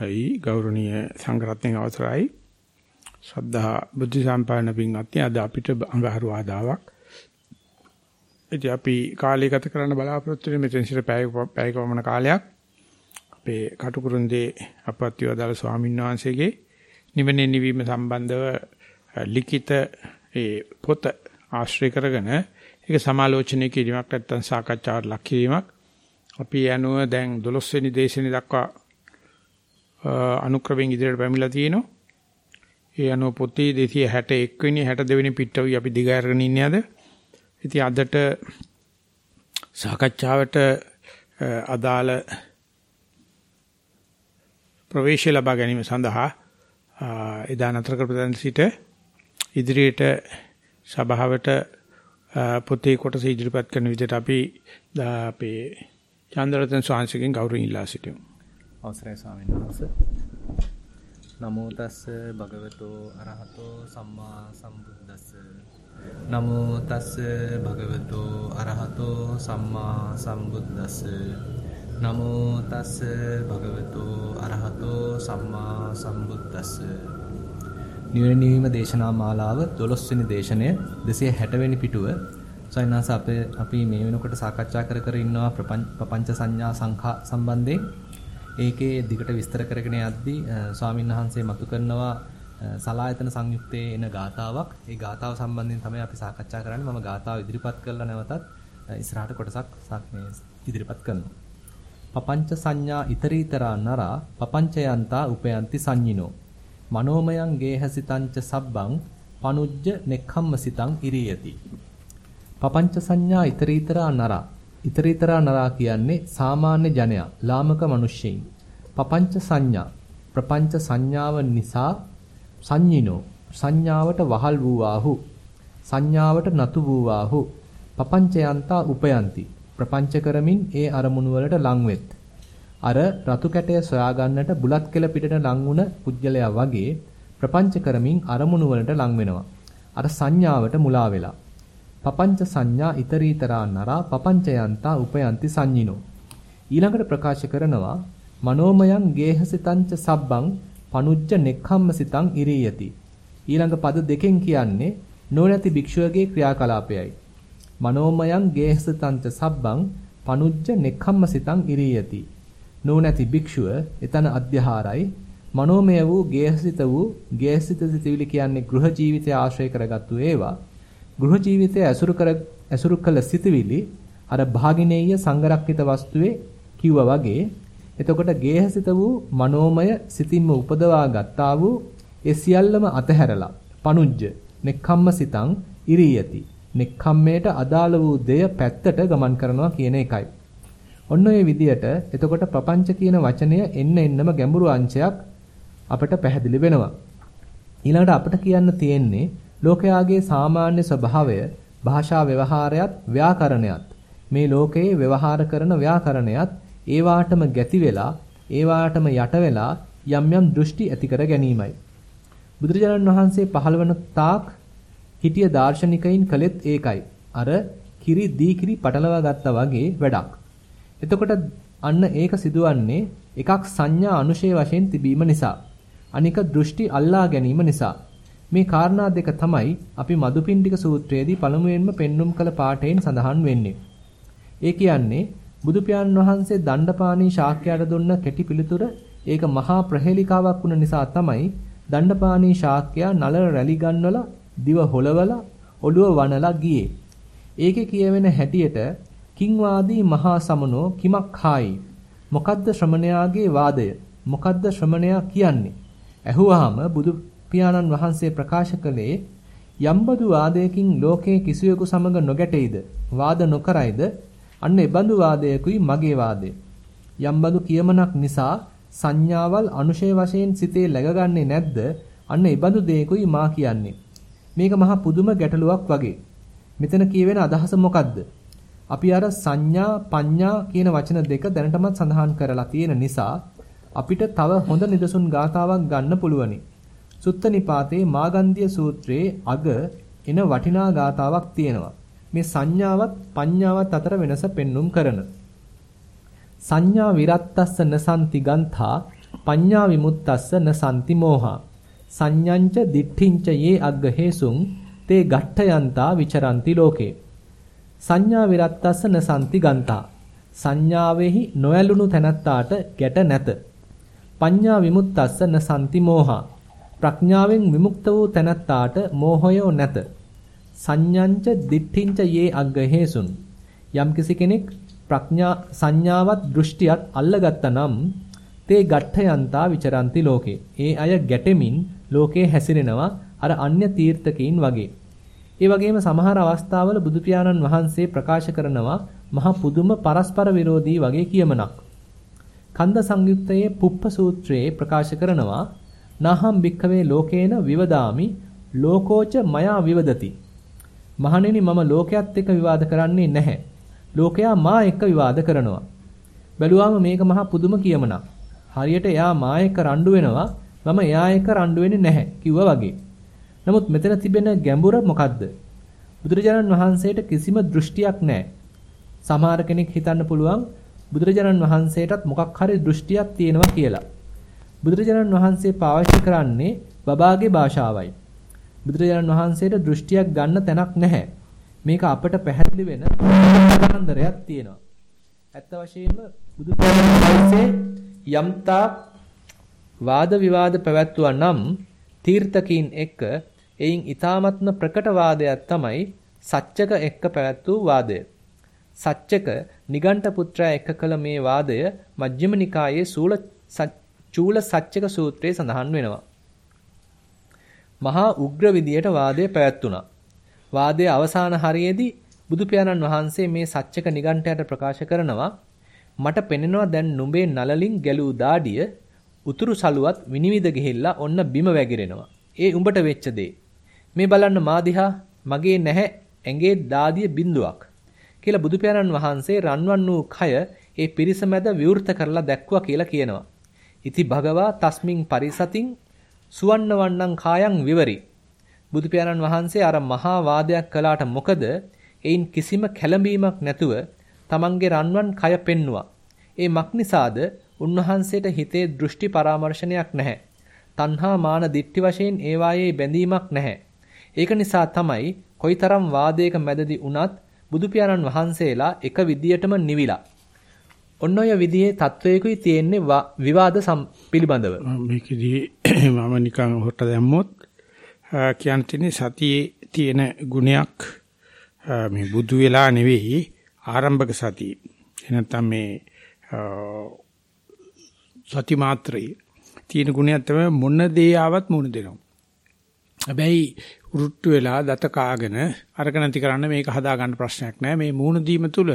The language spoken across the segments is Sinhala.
යි ගෞරවනීය සංඝරත්නයේ අවසරයි. ශ්‍රද්ධා බුද්ධ සම්පන්න පින්වත්නි අද අපිට අඟහරු ආදාවක්. ඉතින් අපි කාලය ගත කරන්න බලාපොරොත්තු වෙන මෙතන සිට පැයක වමන කාලයක්. අපේ කටුකුරුන්දේ අපත්‍ය වදාළ ස්වාමීන් වහන්සේගේ නිවනේ නිවීම සම්බන්ධව ලිඛිත ඒ පොත ආශ්‍රය කරගෙන ඒක සමාලෝචනය කිරීමක් නැත්නම් සාකච්ඡාවට ලක් කිරීමක්. අපි යනුව දැන් 12 වෙනි දේශනේ දක්වා අනුක්‍රමයෙන් ඉදිරියට පැමිණලා තියෙනවා. ඒ අනුව පොතේ 261 වෙනි 62 වෙනි පිටුවයි අපි දිගහැරගෙන ඉන්නේ අද. ඉතින් අදට සාකච්ඡාවට අදාළ ප්‍රවේශය ලබා ගැනීම සඳහා එදා නතර කරපදන් සිට ඉදිරියට සභාවට පොතේ කොටස ඉදිරිපත් කරන විදිහට අපි අපේ චන්ද්‍රරතන ස්වාමීන්ගෙන් ගෞරවයෙන් ඉල්ලා සිටිමු. අවසරයි ස්වාමීන් වහන්සේ. නමෝ තස්ස භගවතෝ අරහතෝ සම්මා සම්බුද්දස්ස. නමෝ තස්ස භගවතෝ අරහතෝ සම්මා සම්බුද්දස්ස. නමෝ තස්ස භගවතෝ අරහතෝ සම්මා සම්බුද්දස්ස. නිවන නිවීම දේශනා මාලාව 12 වෙනි දේශනය 260 වෙනි පිටුව සයන්නාස අපේ අපි මේ වෙනකොට සාකච්ඡා කර කර ඉන්නවා ප්‍රපංච සංඥා සංඛා සම්බන්ධයෙන් ඒකේ දිගට විස්තර කරගෙන යද්දී ස්වාමින් වහන්සේ මතු කරනවා සලායතන සංයුක්තයේ එන ගාතාවක්. ඒ ගාතාව සම්බන්ධයෙන් තමයි අපි සාකච්ඡා කරන්නේ. මම ගාතාව ඉදිරිපත් කළා නැවතත් ඉස්සරහට කොටසක් ඉදිරිපත් කරනවා. පපංච සංඥා ඉතරීතරා නරා පපංචයන්තා උපයන්ති සංඤිනෝ මනෝමයං ගේහසිතංච සබ්බං පනුජ්ජ නෙක්ඛම්මසිතං ඉරියති පපංච සංඥා ඉතරීතරා නරා ඉතරීතරා නරා කියන්නේ සාමාන්‍ය ජනයා, ලාමක මිනිස්සෙයින්. පపంచ සංඥා, ප්‍රపంచ සංඥාව නිසා සංඤිනෝ සංඥාවට වහල් වූවාහු. සංඥාවට නතු වූවාහු. පపంచයන්තා උපයන්ති. ප්‍රపంచ කරමින් ඒ අරමුණු වලට ලංවෙත්. අර රතු කැටය සොයා ගන්නට බුලත් කෙළ පිටට ලං වුණ පුජ්‍යලයා වගේ ප්‍රపంచ කරමින් අරමුණු වලට ලං වෙනවා. අර සංඥාවට මුලා වෙලා පపంచ සංඥා ඊතරීතරා නරා පపంచ යන්තා උපයන්ති සංඤිනෝ. ඊළඟට ප්‍රකාශ කරනවා මනෝමයං ගේහසිතංච සබ්බං පනුච්ච නෙක්ඛම්මසිතං ඉරියති. ඊළඟ පද දෙකෙන් කියන්නේ නොනැති භික්ෂුවගේ ක්‍රියාකලාපයයි. මනෝමයං ගේහසිතංච සබ්බං පනුජ්ජ නෙක්ඛම්මසිතං ඉරියති නොනැති භික්ෂුව එතන අධ්‍යාහාරයි මනෝමය වූ ගේහසිත වූ ගේහසිත සිතවිලි කියන්නේ ගෘහ ජීවිතය ආශ්‍රය කරගත්තු ඒවා ගෘහ ජීවිතය ඇසුරු කර ඇසුරු කළ සිතවිලි අර භාගිනේය සංගරක්කිත වස්තුවේ කිව්වා වගේ එතකොට ගේහසිත වූ මනෝමය සිතින්ම උපදවා ගත්තා වූ ඒ සියල්ලම අතහැරලා පනුජ්ජ නෙක්ඛම්ම සිතං ඉරියති නෙක්ඛම්මයට අදාළ වූ දෙය පැත්තට ගමන් කරනවා කියන එකයි. ඔන්න ඔය විදියට එතකොට ප්‍රපංච කියන වචනය එන්න එන්නම ගැඹුරු අංශයක් අපට පැහැදිලි වෙනවා. ඊළඟට අපිට කියන්න තියෙන්නේ ලෝකයාගේ සාමාන්‍ය ස්වභාවය භාෂා ව්‍යවහාරයත් ව්‍යාකරණයත් මේ ලෝකයේ ව්‍යවහාර කරන ව්‍යාකරණයත් ඒවාටම ගැති වෙලා ඒවාටම යට වෙලා යම් යම් දෘෂ්ටි ඇති කර ගැනීමයි. බුදුරජාණන් වහන්සේ පහළවන තාක් හිටිය දාර්ශනිකයින් කළෙත් ඒකයි. අර කිරි දී කිරි පටලවා ගත්තා වගේ වැඩක්. එතකොට අන්න ඒක සිදුවන්නේ එකක් සංඥා අනුශේ වශයෙන් තිබීම නිසා. අනික දෘෂ්ටි අල්ලා ගැනීම නිසා. මේ කාරණා දෙක තමයි අපි මදුපිණ්ඩික සූත්‍රයේදී පළමුවෙන්ම පෙන්눔 කළ පාඩයෙන් සඳහන් වෙන්නේ. ඒ කියන්නේ බුදු වහන්සේ දණ්ඩපාණී ශාක්‍යයට දුන්න කෙටි පිළිතුර ඒක මහා ප්‍රහේලිකාවක් වුණ නිසා තමයි දණ්ඩපාණී ශාක්‍යයා නල රැලි ගන්නවලා දිව හොලවලා ඔළුව වනලා ගියේ. ඒකේ කියවෙන හැටියට කිංවාදී මහා සමනෝ කිමක් හායි මොකද්ද ශ්‍රමණයාගේ වාදය මොකද්ද ශ්‍රමණයා කියන්නේ ඇහුවාම බුදු පියාණන් වහන්සේ ප්‍රකාශ කළේ යම්බදු වාදයකින් ලෝකයේ කිසිවෙකු සමග නොගැටෙයිද? වාද නොකරයිද? අන්න එබඳු වාදයකුයි මගේ වාදය. යම්බදු කියමනක් නිසා සංඥාවල් අනුශය වශයෙන් සිතේ läගගන්නේ නැද්ද? අන්න එබඳු දෙයකුයි මා කියන්නේ. මේක මහා පුදුම ගැටලුවක් වගේ. මෙතන කියවෙන අදහස මොකද්ද? අපි අර සංඥා පඤ්ඤා කියන වචන දෙක දැනටමත් සඳහන් කරලා තියෙන නිසා අපිට තව හොඳ නිදසුන් ගාතාවක් ගන්න පුළුවනි. සුත්ත නිපාතේ මාගන්ධිය සූත්‍රයේ අග එන වටිනා ගාතාවක් තියෙනවා. මේ සංඥාවත් පඤ්ඤාවත් අතර වෙනස පෙන්눔 කරන. සංඥා විරත්තස්ස නසන්ති ගන්ථා පඤ්ඤා විමුක්තස්ස න සම්ති මෝහා. සංඤංච දිට්ඨිංච යේ අග්ග හේසුං තේ ගට්ඨයන්තා විචරಂತಿ ලෝකේ. සංඥා විරත්තස්ස න සම්ති ගන්තා සංඥාවෙහි නොඇලුණු තැනැත්තාට ගැට නැත. පඤ්ඤා විමුක්තස්ස න සම්ති මෝහා. ප්‍රඥාවෙන් විමුක්ත වූ තැනැත්තාට මෝහය නැත සංඥංච දිට්ඨිංච යේ අග්ග හේසුං යම්කිසි කෙනෙක් ප්‍රඥා සංඥාවත් දෘෂ්ටියත් අල්ලගත්තා නම් තේ ගට්ඨයන්තා විචරಂತಿ ලෝකේ. ඒ අය ගැටෙමින් ලෝකේ හැසිරෙනවා අර අන්‍ය තීර්ථකයින් වගේ. ඒ වගේම සමහර අවස්ථාවල බුදු පියාණන් වහන්සේ ප්‍රකාශ කරනවා මහ පුදුම පරස්පර විරෝධී වගේ කියමනක්. කන්ද සංයුත්තයේ පුප්ප සූත්‍රයේ ප්‍රකාශ කරනවා නාහම් භික්ඛවේ ලෝකේන විවදාමි ලෝකෝච මයා විවදති. මහණෙනි මම ලෝකයේත් එක්ක විවාද කරන්නේ නැහැ. ලෝකයා මා එක්ක විවාද කරනවා. බැලුවාම මේක මහා පුදුම කියමනක්. හරියට එයා මා එක්ක රණ්ඩු වෙනවා මම එයා එක්ක රණ්ඩු වෙන්නේ නැහැ කිව්වා වගේ. නමුත් මෙතන තිබෙන ගැඹුර මොකද්ද? බුදුරජාණන් වහන්සේට කිසිම දෘෂ්ටියක් නැහැ. සමහර කෙනෙක් හිතන්න පුළුවන් බුදුරජාණන් වහන්සේටත් මොකක් හරි දෘෂ්ටියක් තියෙනවා කියලා. බුදුරජාණන් වහන්සේ පාවිච්චි කරන්නේ බබාගේ භාෂාවයි. බුදුරජාණන් වහන්සේට දෘෂ්ටියක් ගන්න තැනක් නැහැ. මේක අපට පැහැදිලි වෙන කාන්දරයක් තියෙනවා. ඇත්ත වශයෙන්ම බුදු වහන්සේ යම්තා වාද විවාද පැවැත්වුවා නම් තීර්ථකීන් එක්ක එයින් ඊ타මත්ම ප්‍රකට වාදයක් තමයි සච්චක එක්ක පැවැත් වූ වාදය. සච්චක නිගණ්ඨ පුත්‍රයා එක්ක කළ මේ වාදය මජ්ක්‍ධිම නිකායේ සූල චූල සච්චක සූත්‍රයේ සඳහන් වෙනවා. මහා උග්‍ර විදියට වාදය පැවැත්ුණා. වාදයේ අවසාන හරියේදී බුදු පියාණන් වහන්සේ මේ සත්‍යක නිගණ්ඨයට ප්‍රකාශ කරනවා මට පෙනෙනවා දැන් නුඹේ නලලින් ගැලූ දාඩිය උතුරු සලුවත් විනිවිද ගිහිල්ලා ඔන්න බිම වැగిරෙනවා. ඒ උඹට වෙච්ච දේ. මේ බලන්න මා දිහා මගේ නැහැ ඇඟේ දාදිය බිඳුවක් කියලා බුදු පියාණන් වහන්සේ රන්වන් වූ කය ඒ පිරිස මැද විවෘත කරලා දැක්වා කියලා කියනවා. ඉති භගවා තස්මින් පරිසතින් සුවන්න වන්නං කායං විවරි බුදු පියාණන් වහන්සේ අර මහා වාදයක් කළාට මොකද එයින් කිසිම කැළඹීමක් නැතුව තමන්ගේ රන්වන් කය පෙන්නවා. ඒ මක්නිසාද උන්වහන්සේට හිතේ දෘෂ්ටි පරාමර්ශනයක් නැහැ. තණ්හා මාන දිට්ටි වශයෙන් ඒවායේ බැඳීමක් නැහැ. ඒක නිසා තමයි කොයිතරම් වාදයක මැදදී වුණත් බුදු පියාණන් වහන්සේලා එක විදියටම නිවිලා. ඔන්න ඔය විදිහේ තත්වයකුයි තියෙන්නේ විවාද පිළිබඳව. මේකදී මම නිකන් හොට දැම්මොත් කියන්න තියෙන්නේ සතියේ තියෙන ගුණයක් මේ බුදු වෙලා නෙවෙයි ආරම්භක සතිය. එනත්තම් මේ සති මාත්‍රේ තියෙන ගුණයක් තමයි මොන දේ ආවත් මුණ දෙනවා. හැබැයි උරුට්ටු වෙලා දත කාගෙන අරක නැති කරන්න මේක හදා ගන්න ප්‍රශ්නයක් නෑ. මේ මූණ දීම තුල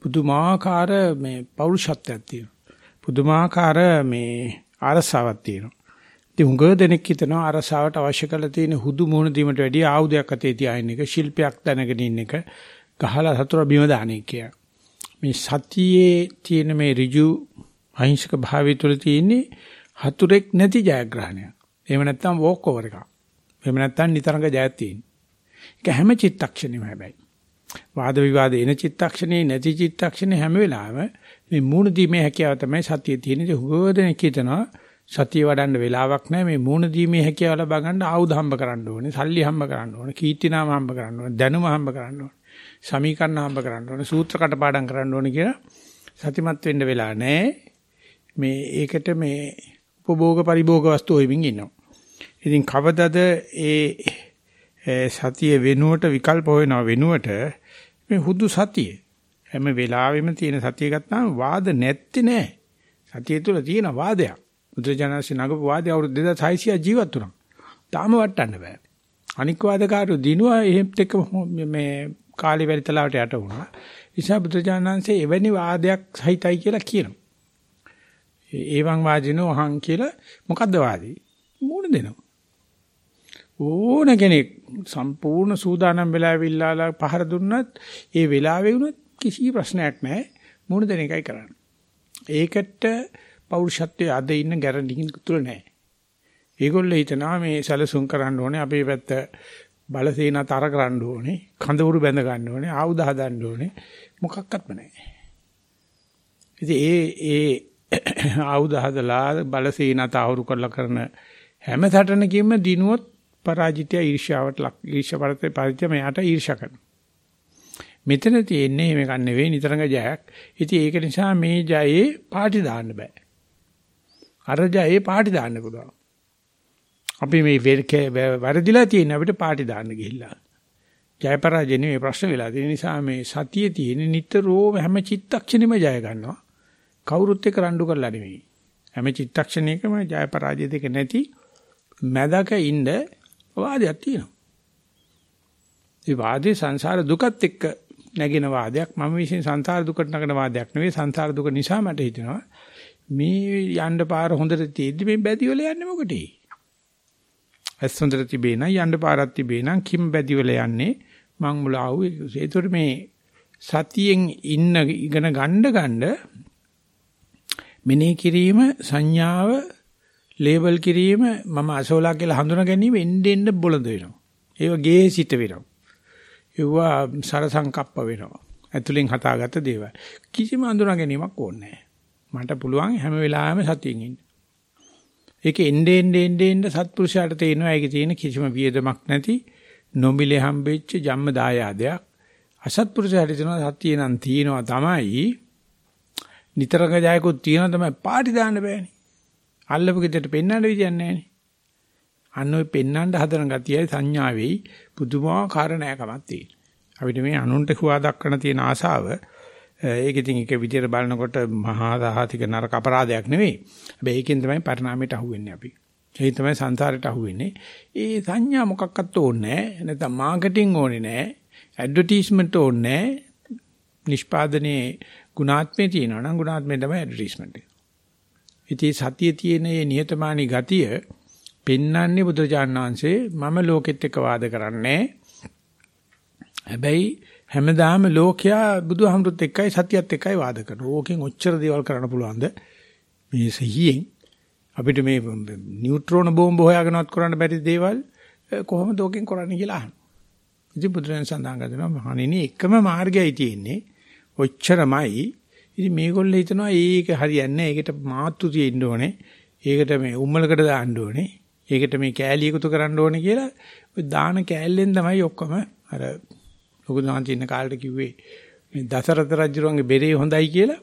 පුදුමාකාර මේ පෞරුෂත්වයක් තියෙනවා. පුදුමාකාර මේ ආරසාවක් තියෙනවා. ඉතින් උඟ දෙනෙක් හිතනවා අරසාවට අවශ්‍ය කරලා තියෙන හුදු මුහුණ දීමට වැඩිය ආයුධයක් අතේ තියාගෙන එක ශිල්පයක් දැනගෙන ඉන්න එක ගහලා සතුර බිම දාන එක කිය. මේ සතියේ තියෙන මේ ඍජු අහිංසක භාවය තුළ තියෙන්නේ හතුරෙක් නැති ජයග්‍රහණයක්. එහෙම නැත්නම් වෝක් ඕවර් එකක්. එහෙම නැත්නම් නිතරංග ජයක් තියෙන. ඒක හැම චිත්තක්ෂණෙම හැබැයි. වාද විවාද එන චිත්තක්ෂණේ නැති චිත්තක්ෂණේ හැම වෙලාවෙම මේ මූණ දීමේ හැකියාව තමයි සතියේ තියෙන. ඒ හුගෝදෙනෙක් හිතනවා සතිය වඩන්න වෙලාවක් නැහැ මේ මූණ දීමේ හැකියාව ලබා ගන්න ආයුධ හම්බ කරන්න ඕනේ සල්ලි හම්බ කරන්න ඕනේ කීර්තිනාම හම්බ කරන්න ඕනේ දැනුම හම්බ කරන්න ඕනේ සමීකරණ හම්බ කරන්න ඕනේ සූත්‍ර කටපාඩම් කරන්න ඕනේ කියලා සතිමත් වෙන්න වෙලා නැහැ මේ ඒකට මේ උපභෝග පරිභෝග වස්තු හොයමින් ඉන්නවා ඉතින් කවදද ඒ සතිය වෙනුවට විකල්ප හොයනවා වෙනුවට මේ හුදු සතිය හැම වෙලාවෙම තියෙන සතිය ගත්තාම වාද නැත්තේ නෑ සතිය තුළ තියෙන වාදයක් බුදුජානසී නගපු වාදේ අවුරුදු 2600 ජීවත් වුණා. තාම වටන්න බෑ. අනික් වාදකාරයෝ දිනුවා එහෙත් එක්ක මේ කාලේ වැරිතලාවට යට වුණා. නිසා බුදුජානන්සේ එවැනි වාදයක් සහිතයි කියලා කියනවා. ඒවන් වාදිනෝ අහං කියලා මොකද්ද වාදී? මූණ දෙනවා. ඕන කෙනෙක් සම්පූර්ණ සූදානම් වෙලා විල්ලාලා පහර දුන්නත් ඒ වෙලාවේ වුණත් කිසි ප්‍රශ්නයක් නැහැ. මූණ දෙන එකයි කරන්නේ. ඒකට පෞරුෂත්වයේ අද ඉන්න ගැරන්ඩිකින් තුල නැහැ. ඒගොල්ලෝ හිතනවා මේ සැලසුම් කරන්න ඕනේ අපේ පැත්ත බලසේන තර කරන්න ඕනේ කඳවුරු බැඳ ගන්න ඕනේ ආයුධ හදන්න ඕනේ මොකක්වත්ම නැහැ. ඉතින් ඒ ඒ ආයුධ හදලා බලසේන තහවුරු කරලා කරන හැම සටනකින්ම දිනුවොත් පරාජිතය ඊර්ෂ්‍යාවට ලක් ඊර්ෂ්‍යාවට පරිත්‍ය මෙයාට ඊර්ෂ්‍යා කරනවා. මෙතන තියෙන්නේ මේක නෙවෙයි නිතරම ජයක්. ඉතින් ඒක නිසා මේ ජයේ පාටි දාන්න බෑ. අර ජයේ පාටි දාන්න පුළුවන්. අපි මේ වැරදිලා තියෙන අපිට පාටි දාන්න ගිහිල්ලා. ජය පරාජය නෙවෙයි ප්‍රශ්න වෙලා තියෙන නිසා මේ සතියේ තියෙන නිතරම හැම චිත්තක්ෂණෙම ජය ගන්නවා. කවුරුත් එක්ක රණ්ඩු කරලා නෙවෙයි. හැම චිත්තක්ෂණයකම ජය පරාජය දෙක නැති මැදක ඉන්න වාදයක් තියෙනවා. ඒ වාදේ සංසාර දුකත් එක්ක නැගෙන වාදයක් මම විශ්ින් සංසාර දුකට නගන වාදයක් නෙවෙයි සංසාර දුක නිසා මට හිතෙනවා මේ යන්න පාර හොඳට තියෙද්දි මේ බැදිවල යන්නේ මොකටේ? ඇස් හොඳට තිබේ නම් යන්න පාරක් තිබේ නම් කිම් බැදිවල යන්නේ මං මුලාවු ඒතර මේ සතියෙන් ඉන්න ඉගෙන ගන්න ගන්න මෙනෙහි කිරීම සංඥාව ලේබල් කිරීම මම අසෝලා කියලා හඳුනා ගැනීම එන්න එන්න බොළඳ වෙනවා. ඒව ගේ සිට වෙනවා. ඒවා සර සංකප්ප වෙනවා. ඇතුලෙන් හදාගත්ත දේවල්. කිසිම හඳුනා ගැනීමක් ඕනේ මට පුළුවන් හැම වෙලාවෙම සතියෙන් ඉන්න. ඒක එන්නේ එන්නේ එන්නේ සත්පුරුෂයාට තේරෙනවා ඒකේ තියෙන කිසිම වියදමක් නැති නොමිලේ හම්බෙච්ච ජම්ම දායාදයක්. අසත්පුරුෂයාට තියෙනවා සතිය නම් තියෙනවා තමයි. නිතරක ජයකුත් තියෙනවා තමයි පාටි දාන්න බෑනේ. අල්ලපු ගෙදරට පෙන්වන්න විදියක් නැහැනේ. අන්න ඔය පෙන්වන්න හදන ගතියයි සංඥාවෙයි පුදුමාකාර නෑකමක් තියෙනවා. අපිට මේ අනුන්ට හුවා දක්වන තියෙන ආසාව ඒක ඉතින් එක විදියට බලනකොට මහා දහතික නරක අපරාධයක් නෙවෙයි. හැබැයි ඒකෙන් තමයි පරිණාමයට අහුවෙන්නේ අපි. ඒ තමයි සංසාරයට අහුවෙන්නේ. ඒ සංඥා මොකක්වත් ඕනේ නෑ. නැත්නම් මාකටිං ඕනේ නෑ. ඇඩ්වර්ටයිස්මන්ට් ඕනේ නෑ. නිෂ්පාදනයේ ගුණාත්මේ තියෙනවා නම් ගුණාත්මේ තමයි ඇඩ්වර්ටයිස්මන්ට් එක. ඉතින් සතියේ තියෙන මේ නිහතමානී ගතිය පෙන්වන්නේ බුදුරජාණන් වහන්සේ මම ලෝකෙත් එක්ක වාද කරන්නේ හැබැයි හැමදාම ලෝකයා බුදුහමරුත් එක්කයි සතියත් එක්කයි වාද කරනවා. ඕකෙන් ඔච්චර දේවල් කරන්න පුළුවන්ද? මේ සහියෙන් අපිට මේ නියුට්‍රෝන බෝම්බ හොයාගෙනවත් කරන්න බැරි දේවල් කොහොමද ඕකෙන් කරන්නේ කියලා අහනවා. ඉතින් බුදුරජාණන් සඳහන් කරනවා මහණෙනි එකම මාර්ගයයි තියෙන්නේ. ඔච්චරමයි. ඉතින් මේගොල්ලෝ හිතනවා ඒක හරියන්නේ නැහැ. ඒකට මාතු තියෙන්න ඕනේ. ඒකට මේ උම්මලකට දාන්න ඕනේ. ඒකට මේ කෑලි එකතු කරන්න ඕනේ කියලා ඔය දාන කෑල්ලෙන් තමයි ඔක්කොම අර ලොකු දාන්ති ඉන්න කාලේට කිව්වේ මේ දසරථ රජුගේ බෙරේ හොඳයි කියලා.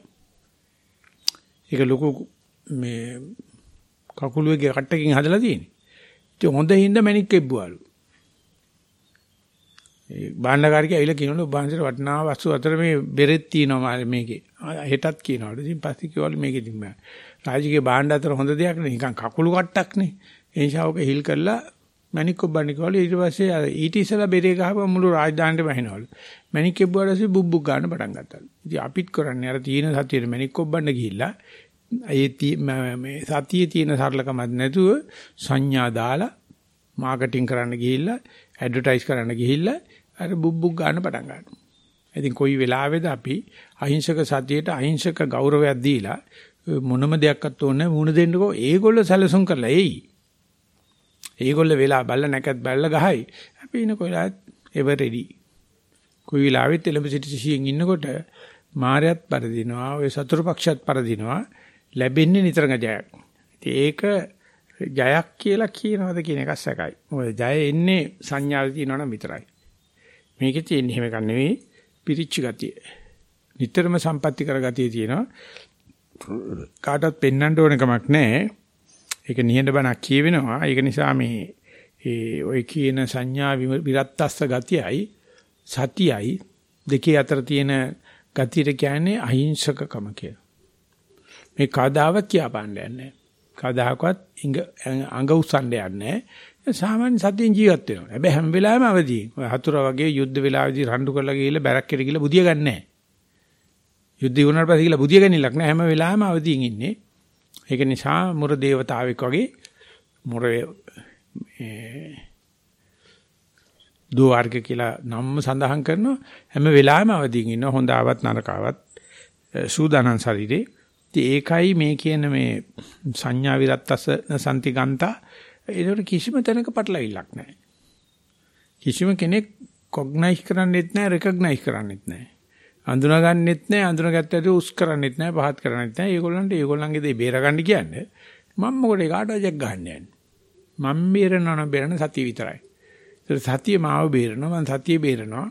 ඒක ලොකු මේ කකුලුවේ කට්ටකින් හදලා තියෙන්නේ. ඉතින් හොඳින්ද මැණික් එබ්බුවලු. ඒ භාණ්ඩකාරිකය ඇවිල්ලා කියනවලු ඔබාන්සර වටිනා වස්තු අතර මේ බෙරෙත් තියෙනවා මේකේ. හෙටත් කියනවලු. ඉතින් පස්සේ කිව්වලු මේකේ ඉතින් රාජිකේ භාණ්ඩ අතර හොඳ දෙයක් නේ. නිකන් කකුළු කට්ටක් නේ. ඒ නිසා ඔක හිල් කරලා මැණික් ඔබන්නේ කිව්වලු. ඊට පස්සේ ඊට ඉස්සලා බෙරේ ගහපුවා මුළු රාජධානියටම ඇහෙනවලු. මැණික් එබ්බුවාට පස්සේ බුබ්බුක් ගන්න පටන් ගත්තලු. ඉතින් අපිත් කරන්නේ අර තියෙන සතියේ මැණික් ඔබන්න ගිහිල්ලා ඒ මේ සතියේ තියෙන සරලකමක් නැතුව සංඥා දාලා මාකටිං කරන්න ගිහිල්ලා ඇඩ්වර්ටයිස් කරන්න ගිහිල්ලා අර බුබ්බුක් ගන්න පටන් ගන්නවා. ඉතින් කොයි වෙලාවෙද අපි අහිංසක සතියේට අහිංසක ගෞරවයක් දීලා මොනම දෙයක්වත් ඕනේ වුණ දෙන්නකෝ ඒගොල්ලෝ සැලසුම් කරලා එයි. ඒගොල්ලෝ වෙලා බල්ල නැකත් බල්ල ගහයි. අපි ඉන කොයිලාත් ever ready. කොයි වෙලාවෙත් එළඹ සිටි සිහියෙන් ඉන්නකොට මායයත් පරදිනවා, ඔය සතුරු පක්ෂයත් පරදිනවා. ලැබෙන්නේ නිතරම ජයක්. ඉතින් ඒක ජයක් කියලා කියනවද කියන එක සැකයි. මොකද ජය එන්නේ සංඥාවේ තියෙනවනම් විතරයි. මේකේ තියෙන එහෙම එකක් නෙවෙයි පිරිච්ච ගතිය. නිතරම සම්පatti කර ගතිය තියෙනවා. කාටවත් පෙන්වන්න ඕන කමක් නැහැ. ඒක නිහඬ බණක් කියවෙනවා. ඒක නිසා මේ ඒ ඔය කියන සංඥා විරත්තස්ස ගතියයි සතියයි දෙකේ අතර තියෙන ගතියට කියන්නේ අහිංසකකම කියලා. මේ කදාවත් කියාපාන්න යන්නේ. කදාකවත් අඟ උස්සන්න යන්නේ. සාමාන්‍ය සතියෙන් ජීවත් වෙනවා. හැබැයි හැම වෙලාවෙම අවදියෙන්. ඔය හතුර වගේ යුද්ධ වෙලාවේදී රණ්ඩු කරලා ගිහලා බැරක්කෙට ගිහලා බුදිය ගන්නෑ. යුද්ධ වුණාට පස්සේ ගිහලා බුදිය ගන්නillක් නෑ. හැම වෙලාවෙම අවදියෙන් ඉන්නේ. ඒක නිසා මුර දේවතාවෙක් වගේ මුර දෝ වර්ග කියලා නම් සඳහන් කරනවා. හැම වෙලාවෙම අවදියෙන් ඉන්නවා. හොඳ ආවත් නරකාවත් සූදානම් ශරීරේ. ඒකයි මේ කියන මේ සංඥා විරත්තස සම්තිගන්තා ඒකට කිසිම තැනක පටලවිල්ලක් නැහැ. කිසිම කෙනෙක් කොග්නයිස් කරන්නෙත් නැහැ, රෙකග්නයිස් කරන්නෙත් නැහැ. අඳුනගන්නෙත් නැහැ අඳුනගත්තට උස් කරන්නෙත් නැහැ පහත් කරන්නෙත් නැහැ. ඒගොල්ලන්ට ඒගොල්ලන්ගේ දේ බේරගන්න කියන්නේ මම මොකටද කාටවත් ජෙක් ගහන්න යන්නේ. මම බේරනවා නම් බේරන සතිය විතරයි. ඒත් සතිය මාව බේරනවා මම සතිය බේරනවා.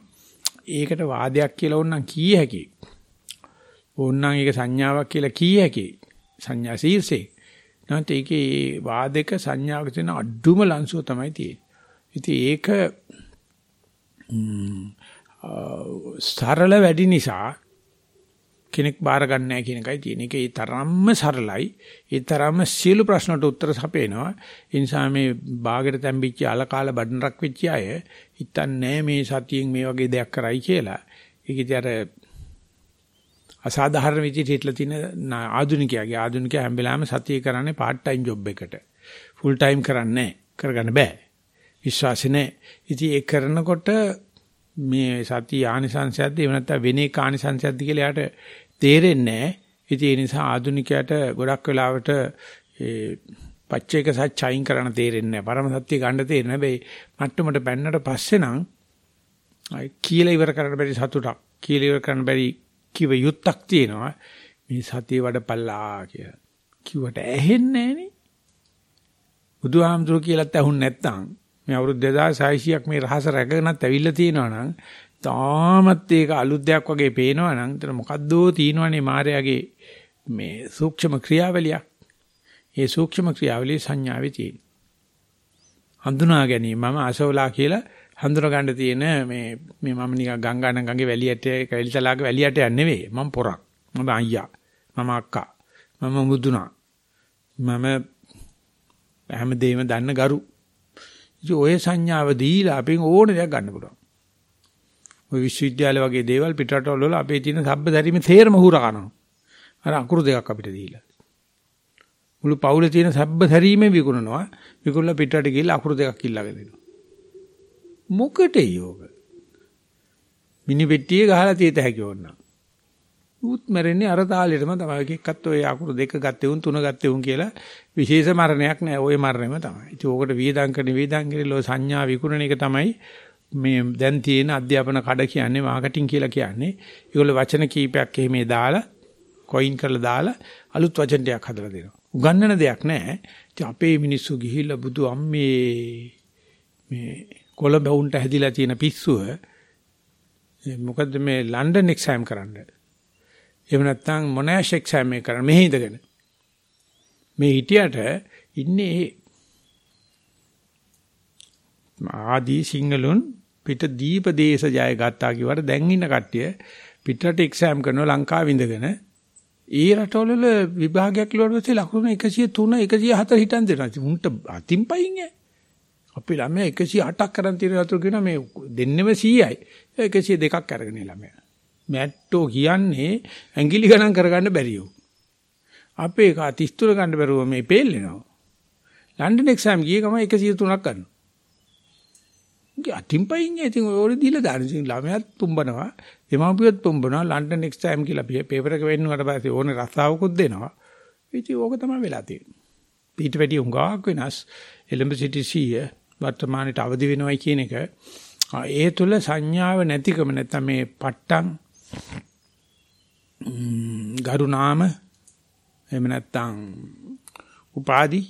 ඒකට වාදයක් කියලා ඕනනම් කී හැකියි. ඕනනම් ඒක සංඥාවක් කියලා කී හැකියි. සංඥා ශීර්ෂේ. නැත්නම් ඒකේ වාදක සංඥාවක තියෙන අඩුම ලංසුව තමයි තියෙන්නේ. ඉතින් ඒක සරල වැඩි නිසා කෙනෙක් බාර ගන්න නැහැ කියන එකයි තියෙන. ඒක ඒ තරම්ම සරලයි. ඒ තරම්ම සියලු ප්‍රශ්නට උත්තර සපේනවා. ඒ නිසා මේ ਬਾගෙට තැම්බිච්ච අලකාල බඩනරක් වෙච්ච අය හිතන්නේ මේ සතියෙන් මේ වගේ දෙයක් කරයි කියලා. ඒක ඉතින් අර අසාධාරණ විදිහට හිටලා තියෙන ආධුනිකයාගේ ආධුනිකයා හැම වෙලාවෙම සතිය කරන්නේ part time job එකට. full time කරන්නේ නැහැ. කරගන්න බෑ. විශ්වාසෙ නැහැ. ඉතින් ඒ කරනකොට මේ සතිය ආනිසංශයක්ද එහෙම නැත්නම් වෙන එක ආනිසංශයක්ද කියලා යාට තේරෙන්නේ නැහැ. ඉතින් ඒ නිසා ආධුනිකයාට ගොඩක් වෙලාවට ඒ පච්චේක සත්‍යයින් කරන්න තේරෙන්නේ නැහැ. පරම සත්‍ය ගන්න තේරෙන්නේ නැහැ. හැබැයි මට්ටමට බැන්නට පස්සේ නම් කියලා ඉවර කරන්න බැරි සතුටක්. කියලා ඉවර කරන්න බැරි කිව යුත්තක් තියෙනවා. මේ සතිය වඩපල්ලා කියලා. කිව්වට ඇහෙන්නේ නැහනේ. බුදුහාමුදුරුවෝ කියලාත් ඇහුන්නේ නැත්නම් මේ අවුරුදු 2600ක් මේ රහස රැකගෙනත් ඇවිල්ලා තියෙනවා නම් තාමත් ඒක අලුත් දෙයක් වගේ පේනවා නම් එතන මොකද්දෝ තියෙනවනේ මායාවේ මේ සූක්ෂම ක්‍රියාවලියක්. ඒ සූක්ෂම ක්‍රියාවලිය සංඥාවේ තියෙන. හඳුනා ගැනීම මම අසෝලා කියලා හඳුනා ගන්න තියෙන මේ මේ මම නිකන් ගංගාන ගඟේ වැලියට කැලිතලාගේ වැලියට යන්නේ නෙවෙයි. මම පොරක්. මම අයියා. මම අක්කා. මම මුදුනා. මම හැමදේම දන්න ගරු. ඉතින් ඔය සංඥාව දීලා අපෙන් ඕන දෙයක් ගන්න පුළුවන්. ඔය විශ්වවිද්‍යාල වගේ දේවල් පිටරටවල වල අපේ තියෙන සබ්බ දැරීමේ තේරම හුර කරනවා. අර අකුරු දෙකක් අපිට දීලා. මුළු පවුලේ තියෙන සබ්බ දැරීමේ විකුණනවා. විකුණලා පිටරට ගිහලා අකුරු දෙකක් ඉල්ලගෙන දෙනවා. මොකටේ යෝග? මිනි පෙට්ටියේ ගහලා තියෙත හැකි ඕනනම්. උත් මැරෙන්නේ අර තාලෙටම තමයි. එකෙක්වත් ඔය අකුරු දෙක ගත්තේ උන් තුන ගත්තේ උන් කියලා විශේෂ මරණයක් නෑ. ওই මරණයම තමයි. ඉතින් ඕකට වියදම් කරන වියදම් කිරිලෝ සංඥා විකුණන එක තමයි මේ දැන් තියෙන අධ්‍යාපන කඩ කියන්නේ මාකටිං කියලා කියන්නේ. ඒගොල්ලෝ වචන කීපයක් එහෙම දාලා කොයින් කරලා දාලා අලුත් වචන ටිකක් හදලා දෙනවා. උගන්නන දෙයක් නෑ. ඉතින් අපේ මිනිස්සු ගිහිල්ලා බුදු අම්මේ මේ කොළඹ වුන්ට හැදිලා තියෙන පිස්සුව මොකද්ද මේ ලන්ඩන් එක්සෑම් කරන්නේ එහෙම නැත්නම් මොනෑෂ් එක්සෑම් එක කරන්න මෙහි ඉඳගෙන. මේ හිටියට ඉන්නේ ආදී සිංහලුන් පිට දීප දේශ ජය ගත්තා කිව්වට දැන් ඉන්න කට්ටිය පිටරට එක්සෑම් කරනවා ලංකාවේ ඉඳගෙන ඒ රටවල විභාගයක් ලියුවට පස්සේ ලකුණු 103 104 හිටන් දෙනවා. උන්ට අතින් පයින් ඈ. අපි ළමයා 108ක් කරන් තියෙන අතර කියනවා මේ දෙන්නෙම 100යි. 102ක් අරගෙන ළමයා. මැට්ටෝ කියන්නේ ඇඟිලි ගණන් කරගන්න බැරියෝ. අපේ එක 33 ගන්න බැරුව මේ පෙල්ලෙනවා. ලන්ඩන් එක්සෑම් ගියේ ගම 103ක් ගන්නවා. අතින් පයින් ඉතින් ඔය දීලා දාන ඉතින් ළමයාත් පුම්බනවා දෙමාපියොත් පුම්බනවා ලන්ඩන් එක්සෑම් කියලා පේපර් එක වෙන්නුවට පස්සේ ඕනේ රස්සාවකුත් දෙනවා ඉතින් ඕක තමයි වෙලා තියෙන්නේ ඊට වැඩි උඟාවක් වෙනස් එලඹ සිටි සීය වර්තමානයේ අවදි වෙනවයි කියන එක ඒ තුල සංඥාව නැතිකම නැත්නම් මේ පට්ටම් ගරු නාම එහෙම නැත්නම් උපාදි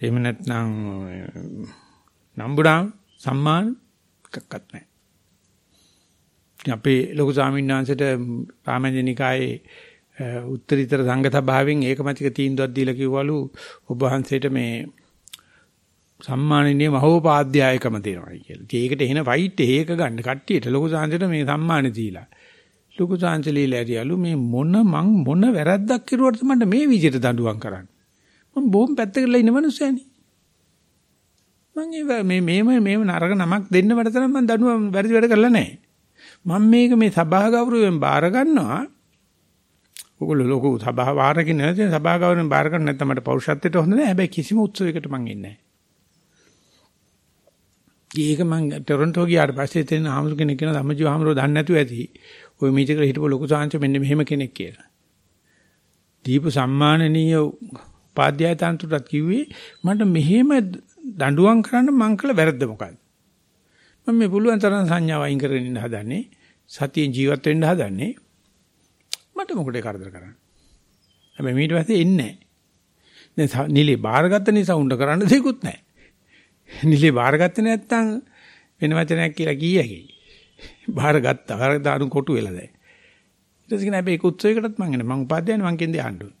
එහෙම නැත්නම් නම්බුඩාම් සම්මාන එකක්වත් නැහැ. අපේ ලොකු ස්වාමීන් වහන්සේට රාමජනිකායේ උත්තරීතර සංඝ සභාවෙන් ඒකමතික තීන්දුවක් දීලා කිව්වලු ඔබ වහන්සේට මේ සම්මානනීය මහෝපාද්‍යයකම දෙනවා කියලා. ඒකට එන ෆයිට් ඒක ගන්න කට්ටියට ලොකු සාංශයට මේ සම්මානෙ දීලා. ලොකු සාංශලීලා ඇරියලු මේ මොන මං මොන වැරද්දක් කරුවද මට මේ විදිහට දඬුවම් කරන්නේ. මම බොහොම පැත්තකට ඉන්න මනුස්සයනේ. මං මේ මේම මේම නරක නමක් දෙන්න මට තරම් මං දඬුවම් වැරදි වැඩ කරලා නැහැ. මම මේක මේ සභා ගෞරවයෙන් බාර ගන්නවා. ඔගොල්ලෝ ලොකු සභා වාරකින් නැති සභා ගෞරවයෙන් බාර ගන්න නැත්නම් මට පෞරුෂත්වයට හොඳ නැහැ. හැබැයි කිසිම උත්සවයකට මං ඉන්නේ නැහැ. ඒක මං ටොරන්ටෝ ගියාට පස්සේ එතන ආමරු කෙනෙක් කියන ධම්මජීව ආමරු දන්නේ නැතුව ඇති. ওই මීටක හිටපු ලොකු සාංශ මෙන්න මෙහෙම කෙනෙක් කියලා. දීප සම්මානනීය උපාධ්‍යාය තන්තුරට කිව්වේ මට මෙහෙම දඬුවම් කරන්න මං කළ වැරද්ද මොකක්ද? මම මේ පුළුවන් තරම් සංඥාව අයින් කරගෙන ඉන්න හදන්නේ. සතියෙන් ජීවත් වෙන්න හදන්නේ මට මොකටද කරදර කරන්නේ? හැබැයි ඊට පස්සේ එන්නේ නැහැ. දැන් නිලි බාරගත්ත නිසා උණ්ඩ කරන්න දෙයක්වත් නැහැ. නිලි බාරගත්තේ නැත්තම් වෙන වචනයක් කියලා කීයකයි. බාරගත්තා. බාරගත්තාරු කොටු වෙලා දැන්. ඊට පස්සේ නෑ මේක උත්සවයකටත් මං එන්නේ. මං උපාධ්‍යයන් මං කියන්නේ අහන්න ඕනේ.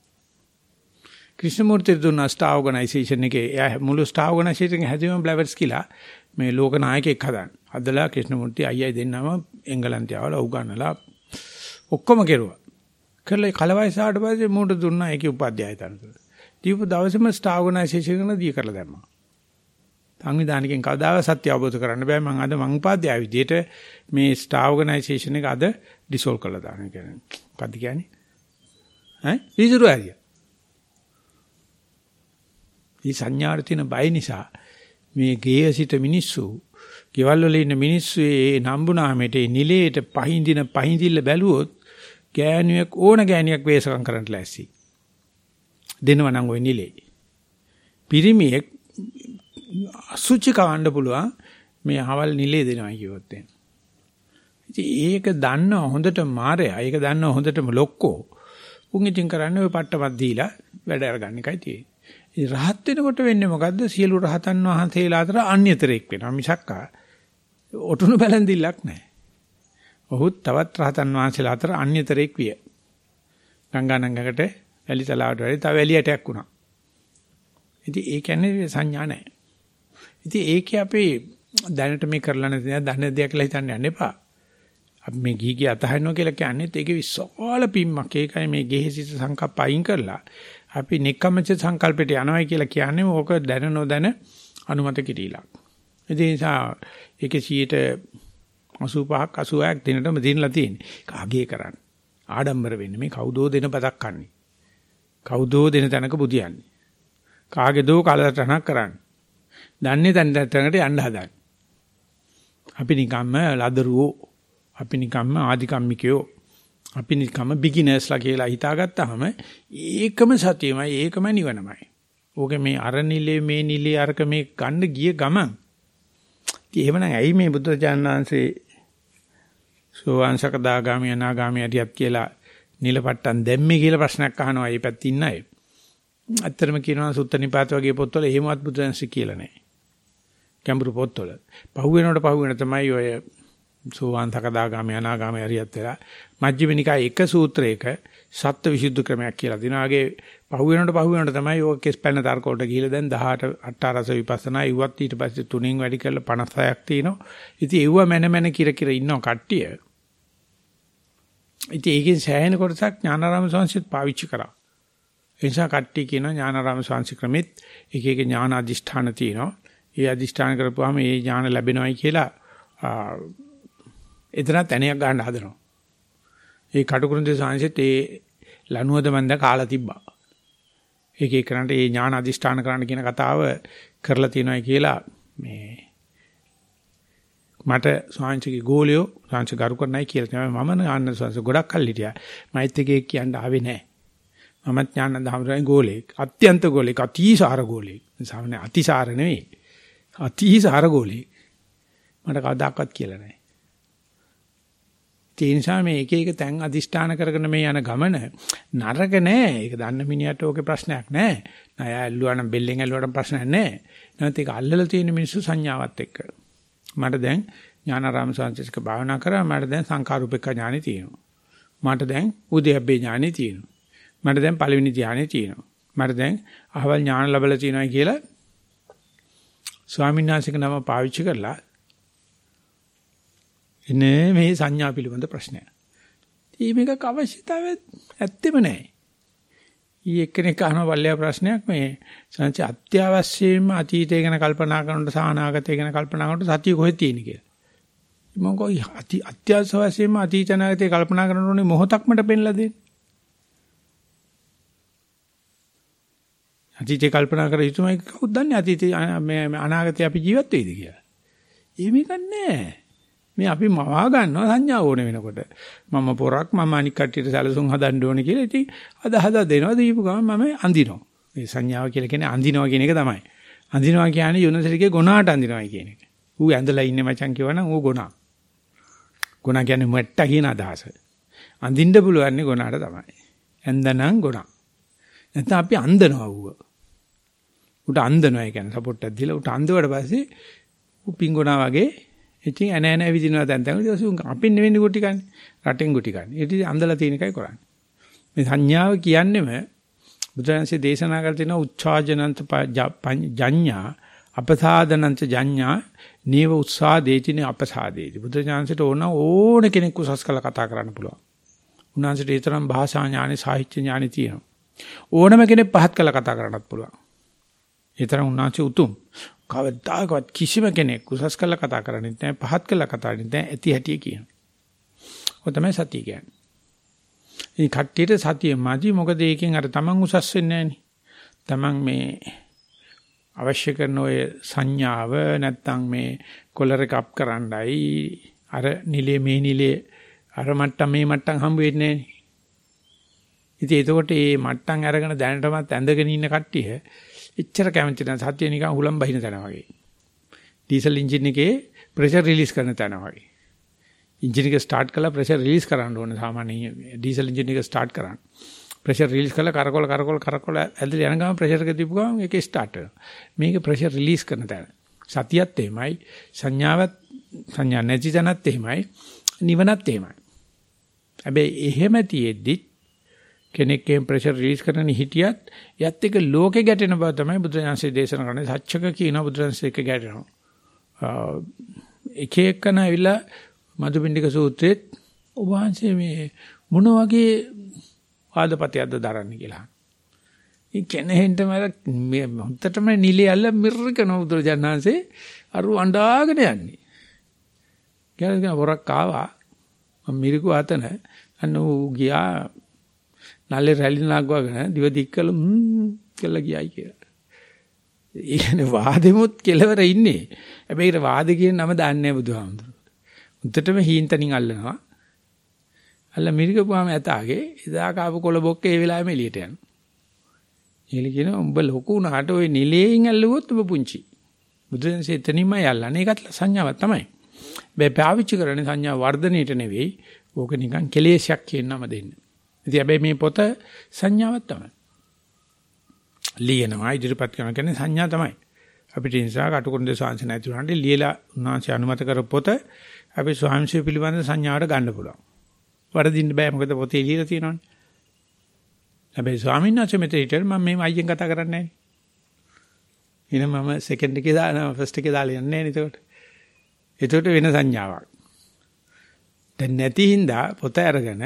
ක්‍රිෂ්ණමූර්ති දුන්න ස්ටාර් ඕගනයිසේෂන් එකේ එයා මුළු ස්ටාර් ඕගනයිසේෂන් එක හැදුවම බ්ලැවර්ස් කියලා මේ ලෝක නායකයෙක් හදන්න. හදලා ක්‍රිෂ්ණමූර්ති අයියයි දෙන්නම එංගලන්තය ආවලා උගන්නලා ඔක්කොම කෙරුවා. කරලා කලවයසාට පස්සේ මූට දුන්නා ඒකේ උපාධ්‍යය තනතුර. දීපු දවසේම ස්ටාර් ඕගනයිසේෂන් එක දී කරලා දැම්මා. සංවිධානයකින් කවදාව සත්‍ය අවබෝධ කරන්න බෑ මම අද මං උපාධ්‍යය විදියට මේ ස්ටාර් ඕගනයිසේෂන් එක අද ඩිසෝල් කරලා දාන්න කියන්නේ. මොකද්ද කියන්නේ? ඈ? ඊසුරු ඇරියා. මේ සංඥාවට තියෙන බය නිසා මේ ගේය සිට මිනිස්සු ගෙවල් වල ඉන්න මිනිස්සු ඒ නම්බුනාමෙට නිලයට පහින්දින පහින්දිල්ල බැලුවොත් ගෑණියෙක් ඕන ගෑණියක් වේසකම් කරන්න ලෑස්ති. දෙනව නම් ওই නිලේ. පිරිමියෙක් අසුචි කවන්න පුළුවන් මේ අහවල් නිලේ දෙනවා කිව්වොත් එහෙනම්. ඉතින් ඒක දන්න හොඳට මාරයා ඒක දන්න හොඳටම ලොක්කෝ. උන් ඉතින් කරන්නේ ওই පට්ටමක් දීලා වැඩ අරගන්න එකයි තියෙන්නේ. රහත් වෙනකොට වෙන්නේ මොකද්ද? සියලු රහතන් වහන්සේලා අතර අන්‍යතරෙක් වෙනවා මිසක් ඔටුනු බැලඳිල්ලක් නැහැ. ඔහුත් තවත් රහතන් වහන්සේලා අතර අන්‍යතරෙක් විය. ගංගානංගකට වැලි තලාවට වැඩි තව වැලියටයක් වුණා. ඉතින් ඒ කියන්නේ සංඥා නැහැ. ඉතින් ඒකේ අපි දැනට මේ කරලා නැති නේද දන්න දෙයක් කියලා හිතන්න යන්න එපා. අපි මේ ගිහි ගිය අතහරිනවා කියලා කියන්නේ ඒකේ විශාල පිම්මක්. ඒකයි මේ ගෙහෙසිත සංකප්ප අයින් කරලා අපි නික්කමච සංකල්පයට යනවායි කියලා කියන්නේ ඕක දැන නොදැන අනුමත කිරීලක්. ඒ නිසා ඒකේ 85ක් 86ක් දිනටම දිනලා තියෙන්නේ. කාගේ කරන්නේ? ආඩම්බර වෙන්නේ මේ කවුදෝ දෙන බතක් කන්නේ. කවුදෝ දෙන තැනක බුදියන්නේ. කාගේදෝ කලටනක් කරන්නේ. දන්නේ තැන තැනකට යන්න හදන්නේ. අපි නිකම්ම ලදරුවෝ අපි නිකම්ම ආධිකම්මිකයෝ අපි නිකම්ම බිග්ිනර්ස්ලා කියලා හිතාගත්තාම ඒකම සතියමයි ඒකම නිවනමයි. ඕකේ මේ අර නිලේ මේ නිලේ අරක මේ ගන්න ගිය ගමන්. එහෙමනම් ඇයි මේ බුදුරජාණන් වහන්සේ සෝවාන්සක දාගාමි අනාගාමි අධියත් කියලා නිලපට්ටම් දැම්මේ කියලා ප්‍රශ්නයක් අහනවා. මේ පැත්තේ ඉන්න අය. ඇත්තටම කියනවා සුත්ත නිපාත වගේ පොත්වල එහෙමවත් බුදුන්සේ කියලා නැහැ. ගැඹුරු පොත්වල. පහුවෙනකොට පහුවෙන තමයි ඔය සෝවාන් සකදාගාමී අනාගාමී අරියත් වෙලා මජ්ක්‍ධිම නිකායේ එක සූත්‍රයක සත්ත්ව විසුද්ධි ක්‍රමයක් කියලා දෙනවා. ආගේ පහුවෙනකොට පහුවෙනකොට තමයි ඔය කෙස් පැන තර්ක වලට ගිහිලා දැන් 18 අට්ඨාරස විපස්සනා ඉවත් ඊට පස්සේ තුනෙන් වැඩි කරලා 56ක් තියෙනවා. ඉතින් ඒව මැන මැන කිර කිර ඉන්නවා කට්ටිය. ඉතින් ඒකෙන් සෑහෙන කොටසක් ඥානාරාම සංසිත් පාවිච්චි කරා. ඒ නිසා කට්ටිය කියන ඥානාරාම සංසි ක්‍රමෙත් එක එක ඥාන අධිෂ්ඨාන තියෙනවා. ඒ අධිෂ්ඨාන කරපුවාම ඒ ඥාන ලැබෙනවයි කියලා එතනත් ඇණයක් ගන්න හදනවා. ඒ කටුකුරුන්දේ සංසෙත් ඒ ලනුවද මන්ද කාලා තිබ්බා. ඒක එක්කනට ඒ ඥාන අධිෂ්ඨාන කරන්න කියන කතාව කරලා තියෙනවා කියලා මේ මට ස්වාංශිකේ ගෝලියෝ ස්වාංශ ගරු කරන්නයි කියලා තමයි මම ඥාන ස්වාංශ ගොඩක් කල් හිටියා. මයිත් එකේ කියන්න ආවේ නැහැ. මම ඥාන දහමරයි ගෝලෙක්. අත්‍යන්ත ගෝලෙක්, අතිසාර ගෝලෙක්. සාමාන්‍ය අතිසාර නෙවෙයි. අතිසාර ගෝලෙක්. මට කවදාකවත් කියලා නැහැ. ඒ නිසා මේ එක එක තැන් අදිෂ්ඨාන කරගෙන මේ යන ගමන නරක නෑ. ඒක දන්න මිනිහට ඕකේ ප්‍රශ්නයක් නෑ. නෑ ඇල්ලුවා නම් බෙල්ලෙන් ඇල්ලුවාට ප්‍රශ්නයක් නෑ. නැත්නම් ඒක අල්ලලා තියෙන මිනිස්සු සංඥාවත් එක්ක. මට දැන් ඥානාරාම සංසිස්ක භාවනා කරා මට දැන් සංකාරූපේක ඥානෙ තියෙනවා. මට දැන් උද්‍යප්පේ ඥානෙ තියෙනවා. මට දැන් පළවෙනි ධානය තියෙනවා. මට දැන් අහවල් ඥාන ලැබලා තියෙනවා කියලා ස්වාමීන් වහන්සේක නම පාවිච්චි කරලා එනේ මේ සංඥා පිළිබඳ ප්‍රශ්නය. ඊ මේක අවශ්‍යතාවය ඇත්තෙම නැහැ. ඊ එක්කෙනෙක් අහන පල්ලිය ප්‍රශ්නයක් මේ සංච අත්‍යවශ්‍යයෙන්ම අතීතය ගැන කල්පනා කරනකොට සානාගතය ගැන කල්පනා කරනකොට සතිය කොහෙද තියෙන්නේ කියලා. මම කොයි අති අත්‍යවශ්‍යයෙන්ම අතීත අනාගතය කල්පනා කරනෝනේ මොහොතක් මට පෙන්ලා දෙන්න. අතීතය කල්පනා කර යුතුමයි කවුද දන්නේ අතීතය මේ අනාගතය අපි ජීවත් වෙයිද කියලා. ඒ මේක නෑ. මේ අපි මවා ගන්නවා සංඥා ඕන වෙනකොට. මම පොරක් මම අනික් කට්ටියට සැලසුම් හදන්න ඕනේ කියලා ඉතින් අද හදා දෙනවා දීපු ගමන් මම අඳිනවා. මේ සංඥාව කියලා කියන්නේ අඳිනවා කියන එක තමයි. අඳිනවා කියන්නේ යුනිවර්සිටියේ ගුණාට අඳිනවා කියන එක. ඌ ඇඳලා ඉන්නේ මචං කියවනම් ඌ ගුණා. ගුණ කියන්නේ මෙට්ට කියන අදහස. අඳින්න පුළුවන් නේ ගුණාට තමයි. ඇඳනනම් ගුණ. නැත්නම් අපි අඳනවා ඌව. උට අඳනවා ඒ කියන්නේ සපෝට් එකක් දීලා උට අඳුවට පස්සේ ඌ පිංගුණා වගේ ඉතින් ඇන ඇන විදිනවා දැන් දැන් ඊට පස්සේ අපින් නෙවෙයි ගුටි කන්නේ. රටෙන් ගුටි කන්නේ. ඊට අඳලා තියෙන එකයි කරන්නේ. මේ සංඥාව කියන්නේම බුදුරජාණන්සේ දේශනා කර තියෙන උච්චාජනන්ත ජඤ්ඤා අපසාදනන්ත ජඤ්ඤා නීව උත්සා දේතිනේ අපසාදේති. බුදුරජාණන්සේට ඕන ඕන කෙනෙක් උසස් කළ කතා කරන්න පුළුවන්. උන්වහන්සේට ඒ තරම් භාෂා ඥානෙ සාහිත්‍ය ඥානෙ තියෙනවා. ඕනම කෙනෙක් පහත් කළ කතා කරන්නත් පුළුවන්. ඒ තරම් උන්වහන්සේ උතුම්. කවදාකවත් කිසිම කෙනෙක් උසස් කළ කතා කරන්නේ නැහැ පහත් කළ කතා කරන්නේ නැහැ ඇති හැටි කියන. ඔය තමයි සතිය කියන්නේ. ඉතින් කට්ටියට සතිය මදි මොකද ඒකෙන් අර තමන් උසස් වෙන්නේ නැහනේ. තමන් මේ අවශ්‍ය කරන ඔය සංඥාව නැත්තම් මේ කොලර එක අප් කරන්නයි අර නිලේ මේ නිලේ අර මට්ටම් මේ මට්ටම් හම්බ වෙන්නේ නැහැ. ඉතින් එතකොට මේ මට්ටම් අරගෙන දැනටමත් ඇඳගෙන ඉන්න කට්ටිය එච්චර කැමති නැහැ. සත්‍ය නිකන් හුලම් බහින තැන වගේ. ඩීසල් එන්ජින් එකේ ප්‍රෙෂර් රිලීස් කරන තැන වගේ. එන්ජින් එක ස්ටාර්ට් කළා ප්‍රෙෂර් රිලීස් කරන්න ඕනේ සාමාන්‍ය ඩීසල් එන්ජින් එක ස්ටාර්ට් කරන්න. ප්‍රෙෂර් රිලීස් කළා කරකොල කරකොල කරකොල ඇදලා යන ගමන් ප්‍රෙෂර් එක දීපු ගමන් ඒකේ ස්ටාර්ට් වෙනවා. මේක ප්‍රෙෂර් රිලීස් කරන තැන. සතියත් එහෙමයි සංඥාවත් සංඥා නැති තැනත් එහෙමයි නිවනත් එහෙමයි. හැබැයි එහෙම තියෙද්දි කෙනෙක්ගෙන් ප්‍රෙෂර් රිලීස් කරන්න හිටියත් යත් එක ලෝකේ ගැටෙන බව තමයි බුදුරජාන්සේ දේශනා කරන්නේ. සත්‍යක කියන බුදුරජාන්සේ එක ගැටෙනවා. එක එකන ඇවිල්ලා මදුපිණ්ඩික සූත්‍රයේත් ඔබ වහන්සේ මේ මොන වගේ වාදපතයක්ද දරන්නේ කියලා. ඒ කෙනෙහින්ටම මේ හොන්දටම නිලි ඇල්ල මිර්රකන බුදුරජාණන්සේ අරු අඬාගෙන යන්නේ. කියලා වරක් ආවා. මම මිරිකු අතන අන්න ඌ ගියා නල්ලේ රැලි නගවගෙන දිව දික් කළ කියලා ගියයි කියලා. ඒ කියන්නේ වාදෙමුත් කෙලවර ඉන්නේ. හැබැයි ඒක වාද කියන නම දන්නේ නැහැ බුදුහාමුදුරුවෝ. උන්ටම හීන්තනින් අල්ලනවා. අල්ල මිරිකපුවාම ඇතාගේ එදා කාපු කොළ බොක්ක ඒ වෙලාවෙම එළියට යනවා. එළි කියන උඹ ලොකු උනාට ওই නිලයෙන් ඇල්ලුවොත් උඹ පුංචි. බුදුන්සේ එතනින්ම යල්ලන්නේ ඒකත් සංඥාවක් තමයි. බෑ පාවිච්චි කරන්නේ සංඥා වර්ධනයේට නෙවෙයි. ඕක නිකන් කෙලේශයක් කියන නම දෙන්න. ඉතින් හැබැයි මේ පොත සංඥාවක් තමයි. ලියනවා ඉදිරිපත් කරන කෙනේ සංඥා තමයි. අපිට නිසා කටුකුරුන් දේශාංශ නැතුණාට ලියලා උන්වහන්සේ අනුමත කර පොත අපි ස්වාමීන් පිළිබඳ සංඥාවට ගන්න පුළුවන්. වරදින්න බෑ මොකද පොතේ ලියලා තියෙනවනේ. හැබැයි ස්වාමීන් වහන්සේ මෙතන හිටියම මම මේ අයියෙන් කතා කරන්නේ නැහැ. එහෙනම් මම සෙකන්ඩ් එකේ දානවා ෆස්ට් එකේ දාලා යන්නේ නැහැ නේද එතකොට. එතකොට වෙන සංඥාවක්. දැන් නැති හින්දා පොත අරගෙන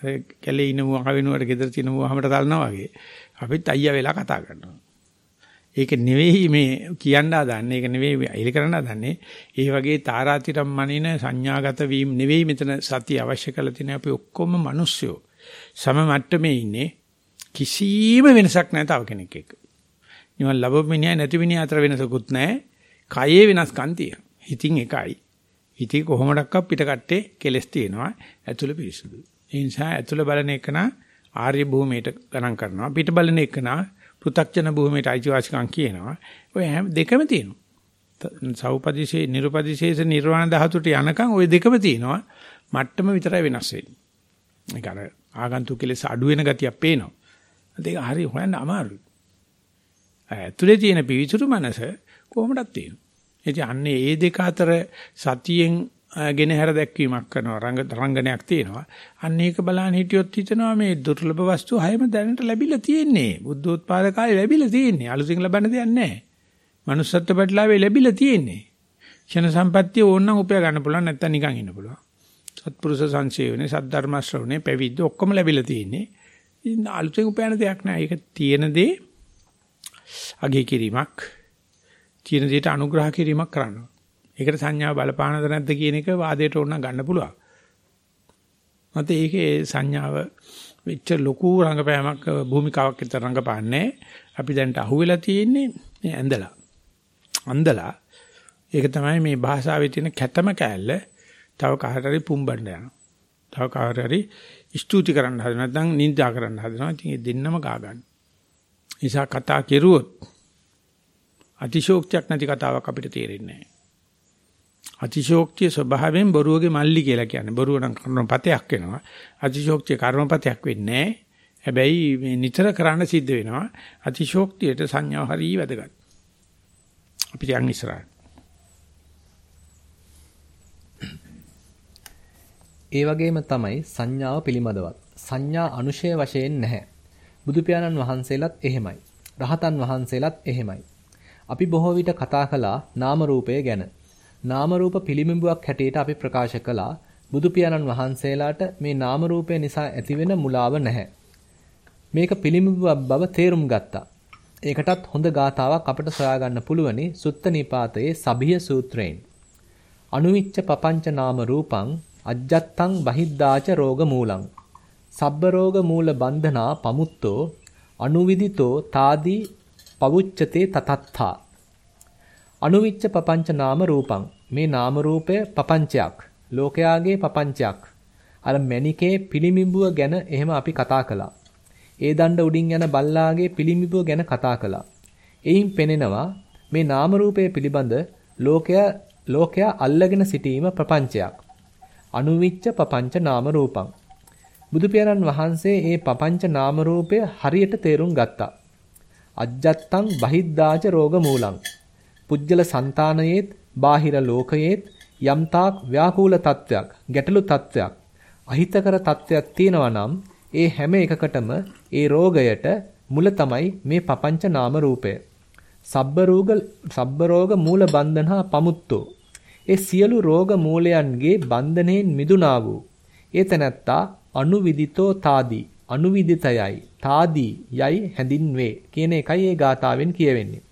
කැලේ ඉන මුව වෙනුවට ගෙදර තියෙන මුවහමට තලනවා වගේ අපිත් අයියා වෙලා කතා කරනවා. ඒක නෙවෙයි මේ කියන්න හදන්නේ. ඒක නෙවෙයි එලි කරන්න හදන්නේ. ඒ වගේ තාරාතිරම් මනින සංඥාගත වීම නෙවෙයි මෙතන සතිය අවශ්‍ය කරලා තියෙන අපි ඔක්කොම මිනිස්සුયો. සම මට්ටමේ ඉන්නේ කිසිම වෙනසක් නැහැ තව කෙනෙක් එක්ක. නිවන් ලැබෙන්නේ නැති මිනිහ අතර වෙනසකුත් නැහැ. කයේ වෙනස්කම් තියෙනවා. හිතින් එකයි. හිතේ කොහොමඩක්වත් පිටකට්ටේ කෙලස් තියෙනවා. ඇතුළ පිරිසුදුයි. ඒ නිසා ඇතුළ බලන එකන ආර්ය භූමියට ගණන් කරනවා. පිට බලන එකන පෘථග්ජන භූමියට අයිතිවාසිකම් කියනවා. ඔය හැම දෙකම තියෙනවා. සෞපදිශේ නිර්පදිශේස නිර්වාණ ධාතුට යනකම් ওই දෙකම තියෙනවා. මට්ටම විතරයි වෙනස් වෙන්නේ. ඒක අර ආගන්තුක කෙලෙස් අඩු වෙන ගතියක් පේනවා. ඒක හරි හොයන්න අමාරුයි. ඇතුලේ තියෙන පිවිතුරු මනස කොහොමදක් තියෙනවා. ඉතින් අන්නේ ඒ දෙක අතර සතියෙන් ගෙන හැර දැක්වීමක් කරනවා රංග රංගනයක් තියෙනවා. අන්න ඒක බලන්න හිටියොත් හිතනවා මේ දුර්ලභ වස්තු හැම දැනට ලැබිලා තියෙන්නේ. බුද්ධෝත්පාද කාලේ ලැබිලා තියෙන්නේ. අලුතින් ලබන්න දෙයක් නැහැ. manussත්ත්ව පැටලාවේ ලැබිලා තියෙන්නේ. ක්ෂණ සම්පත්තිය ඕනනම් උපය ගන්න පුළුවන් නැත්තම් නිකන් ඉන්න පුළුවන්. සත්පුරුෂ සංසේවනේ සද්ධර්ම ශ්‍රවණේ පැවිද්ද ඔක්කොම ලැබිලා තියෙන්නේ. ඉතින් අලුතෙන් උපයන දෙයක් නැහැ. ඒක තියෙන දේ අගේ කිරීමක්. තියෙන දෙයට අනුග්‍රහ කිරීමක් කරනවා. ඒකට සංඥාව බලපානද නැද්ද කියන එක වාදයට ඕන ගන්න පුළුවන්. මත ඒකේ සංඥාව වෙච්ච ලොකු රංගපෑමක් භූමිකාවක් විතර රංගපාන්නේ අපි දැන්ට අහුවෙලා තියෙන්නේ මේ ඇඳලා. අන්දලා ඒක තමයි මේ භාෂාවේ තියෙන කැතම කෑල්ල තව කාට හරි පුම්බන්න යනවා. තව කාට හරි ස්තුති කරන්න හදන නැත්නම් නිඳා කරන්න හදනවා. ඉතින් ඒ දෙන්නම ගා ගන්න. නිසා කතා කෙරුවොත් අතිශෝක්තියක් නැති කතාවක් අපිට තේරෙන්නේ නැහැ. අතිශෝක්තිය ස්වභාවයෙන් බොරුවගේ මල්ලි කියලා කියන්නේ. බොරුව නම් කර්මපතයක් වෙනවා. අතිශෝක්තිය කර්මපතයක් වෙන්නේ හැබැයි මේ නිතර කරන්න සිද්ධ වෙනවා. අතිශෝක්තියට සංඥාව හරිය වැදගත්. අපිට යන්න ඉස්සරහට. ඒ වගේම තමයි සංඥාව පිළිබඳවත්. සංඥා අනුශය වශයෙන් නැහැ. බුදු පියාණන් වහන්සේලාත් එහෙමයි. රහතන් වහන්සේලාත් එහෙමයි. අපි බොහෝ විට කතා කළා නාම රූපය ගැන. නාම රූප පිළිඹුවක් හැටියට අපි ප්‍රකාශ කළා බුදු පියාණන් වහන්සේලාට මේ නාම රූපය නිසා ඇතිවෙන මුලාව නැහැ. මේක පිළිඹුවක් බව තේරුම් ගත්තා. ඒකටත් හොඳ ගාතාවක් අපිට සොයාගන්න පුළුවනි සුත්ත නිපාතයේ සබිය සූත්‍රයෙන්. අනුවිච්ච පපංච නාම රූපං අජ්ජත්තං බහිද්දාච රෝග මූලං. සබ්බ රෝග මූල බන්ධනා පමුත්තෝ අනුවිදිතෝ తాදී පවුච්චතේ තතත්තා අනුවිච්ච පපංච නාම රූපං මේ නාම රූපය පපංචයක්. ලෝකයාගේ පපංචයක්. අර මැණිකේ පිළිමිඹුව ගැන එහෙම අපි කතා කළා. ඒ දණ්ඩ උඩින් යන බල්ලාගේ පිළිමිඹුව ගැන කතා කළා. එයින් පෙනෙනවා මේ නාම රූපය පිළිබඳ ලෝකයා ලෝකයා අල්ලගෙන සිටීම ප්‍රපංචයක්. අනුවිච්ච පපංච නාම රූපං. බුදු වහන්සේ මේ පපංච නාම හරියට තේරුම් ගත්තා. අජ්ජත්තං බහිද්දාච රෝග මූලං. පුජ්‍යල సంతානයේත් බාහිර ලෝකයේත් යම්තාක් ව්‍යාකූල තත්වයක් ගැටලු තත්වයක් අහිතකර තත්වයක් තියෙනවා නම් ඒ හැම එකකටම ඒ රෝගයට මුල තමයි මේ පపంచ නාම රූපය. සබ්බ රෝග සබ්බ රෝග මූල බන්ධනා පමුත්තෝ. ඒ සියලු රෝග මූලයන්ගේ බන්ධනෙන් මිදුණා වූ ඒ තැනැත්තා අනුවිදිතෝ තාදී අනුවිදිතයයි තාදී යයි හැඳින්වේ කියන එකයි ඒ ගාතාවෙන් කියවෙන්නේ.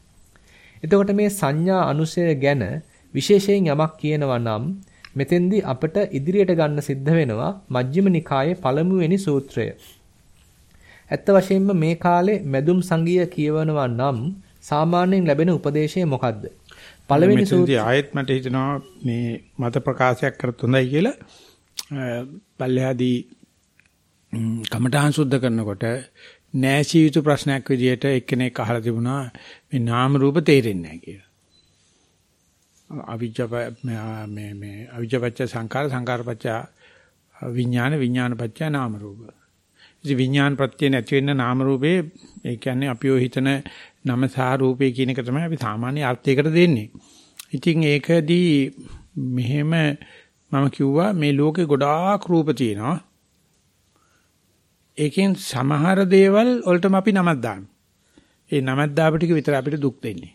එතකොට මේ සංඥා අනුසය ගැන විශේෂයෙන් යමක් කියනවා නම් මෙතෙන්දී අපට ඉදිරියට ගන්න සිද්ධ වෙනවා මජ්ක්‍ධිම නිකායේ පළමුවෙනි සූත්‍රය. ඇත්ත වශයෙන්ම මේ කාලේ මැදුම් සංගීය කියවනවා නම් සාමාන්‍යයෙන් ලැබෙන උපදේශය මොකද්ද? පළවෙනි සූත්‍රය ආයෙත් මට හිතෙනවා මේ මත ප්‍රකාශයක් කරත් හොඳයි කියලා. පල්ලෙහාදී කමඨාන් සුද්ධ කරනකොට නෑසිය යුතු ප්‍රශ්නයක් විදිහට එක්කෙනෙක් අහලා තිබුණා මේ නාම රූප තේරෙන්නේ නැහැ කියලා. අවිජ්ජ මේ මේ අවිජ්ජපච්ච සංකාර සංකාරපච්ච විඥාන විඥානපච්ච නාම රූප. ඉතින් විඥාන ප්‍රත්‍ය නැති වෙන්න නාම රූපේ ඒ කියන්නේ අපි ඔය හිතන නම සහ රූපේ කියන එක තමයි අපි සාමාන්‍ය අර්ථයකට දෙන්නේ. ඉතින් ඒකදී මෙහෙම මම කිව්වා මේ ලෝකේ ගොඩාක් රූප තියෙනවා. ඒකෙන් සමහර දේවල් වලටම අපි නමක් දානවා. ඒ නමක් දාපු ටික විතර අපිට දුක් දෙන්නේ.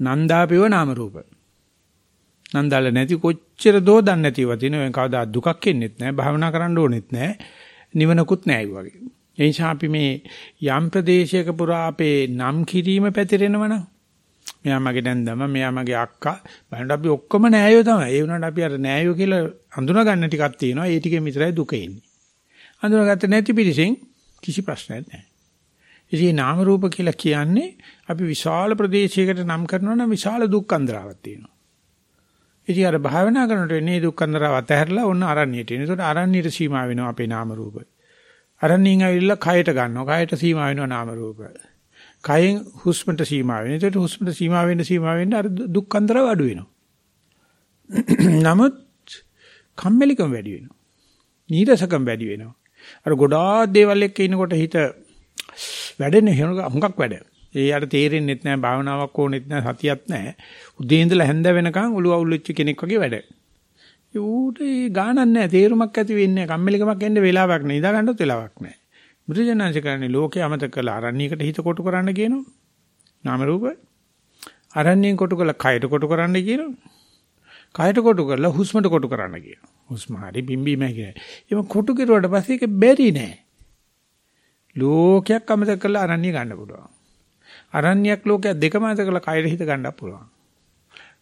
නන්දාපේව නාම රූප. නන්දාල නැති කොච්චර දෝ දන්නේ නැතිව තිනේ කවදා දුකක් එන්නෙත් නැහැ භාවනා කරන්න ඕනෙත් නැහැ නිවනකුත් නැහැ වගේ. ඒ නිසා අපි මේ යම් ප්‍රදේශයක පුරා අපේ නම් කිරීම පැතිරෙනවනම් මෙයා මගේ නැන්දම මෙයා මගේ අක්කා බලන්න අපි ඔක්කොම නෑයෝ තමයි. ඒ වුණාට අපි අර නෑයෝ කියලා අඳුන ගන්න ටිකක් තියෙනවා. ඒ ටිකෙන් විතරයි දුක එන්නේ. අඳුනගත්ත නැති පිරිසෙන් කිසි ප්‍රශ්නයක් නැහැ. ඉතින් නාම රූප කියලා කියන්නේ අපි විශාල ප්‍රදේශයකට නම් කරනවා නම් විශාල දුක් අන්දරාවක් තියෙනවා. ඉතින් අර භාවනා කරනකොට එන්නේ දුක් අන්දරාව අතහැරලා ඔන්න අරණියට එන. ඒකට අරණියට සීමා වෙනවා අපේ නාම රූප. අරණියෙන් ඇවිල්ලා කයට ගන්නවා. කයට සීමා වෙනවා නාම රූප. කයෙන් හුස්මට සීමා වෙනවා. ඒකට හුස්මට සීමා වෙන්න සීමා වෙන්න අර දුක් අන්දරාව අඩු වෙනවා. නමුත් කම්මැලිකම වැඩි වෙනවා. නීරසකම් වැඩි වෙනවා. අර ගොඩාක් දේවල් එක්ක ඉනකොට හිත වැඩෙන්නේ හුඟක් වැඩ. ඒ යට තේරෙන්නෙත් නැහැ භාවනාවක් ඕනෙත් නැහැ සතියක් නැහැ. උදේ ඉඳලා හැන්ද වෙනකන් ඔළුව අවුල් වෙච්ච කෙනෙක් වගේ වැඩ. ඒ ඌට ඒ ගානක් නැහැ තේරුමක් ඇති වෙන්නේ නැහැ. කම්මැලිකමක් එන්න වෙලාවක් නැහැ. ඉඳා ගන්නත් වෙලාවක් නැහැ. බුදුජානන්සේ කරන්නේ ලෝකේ අමතක කළා අරණියකට හිත කොටු කරන්න කියනවා. නාම රූප. අරණියෙන් කොටු කළා කයට කොටු කරන්න කියනවා. කයට කොටු කරලා හුස්මට කොටු කරන්න කියනවා. හුස්ම හරි බිම්බීම කියන්නේ. ඒක කොටු කෙරුවට පස්සේ ඒක බැරි නෑ. ලෝකයක් අමතක කරලා අරණ්‍ය ගන්න පුළුවන්. අරණ්‍යයක් ලෝකයක් දෙකම අමතක කරලා කයර හිත ගන්නත් පුළුවන්.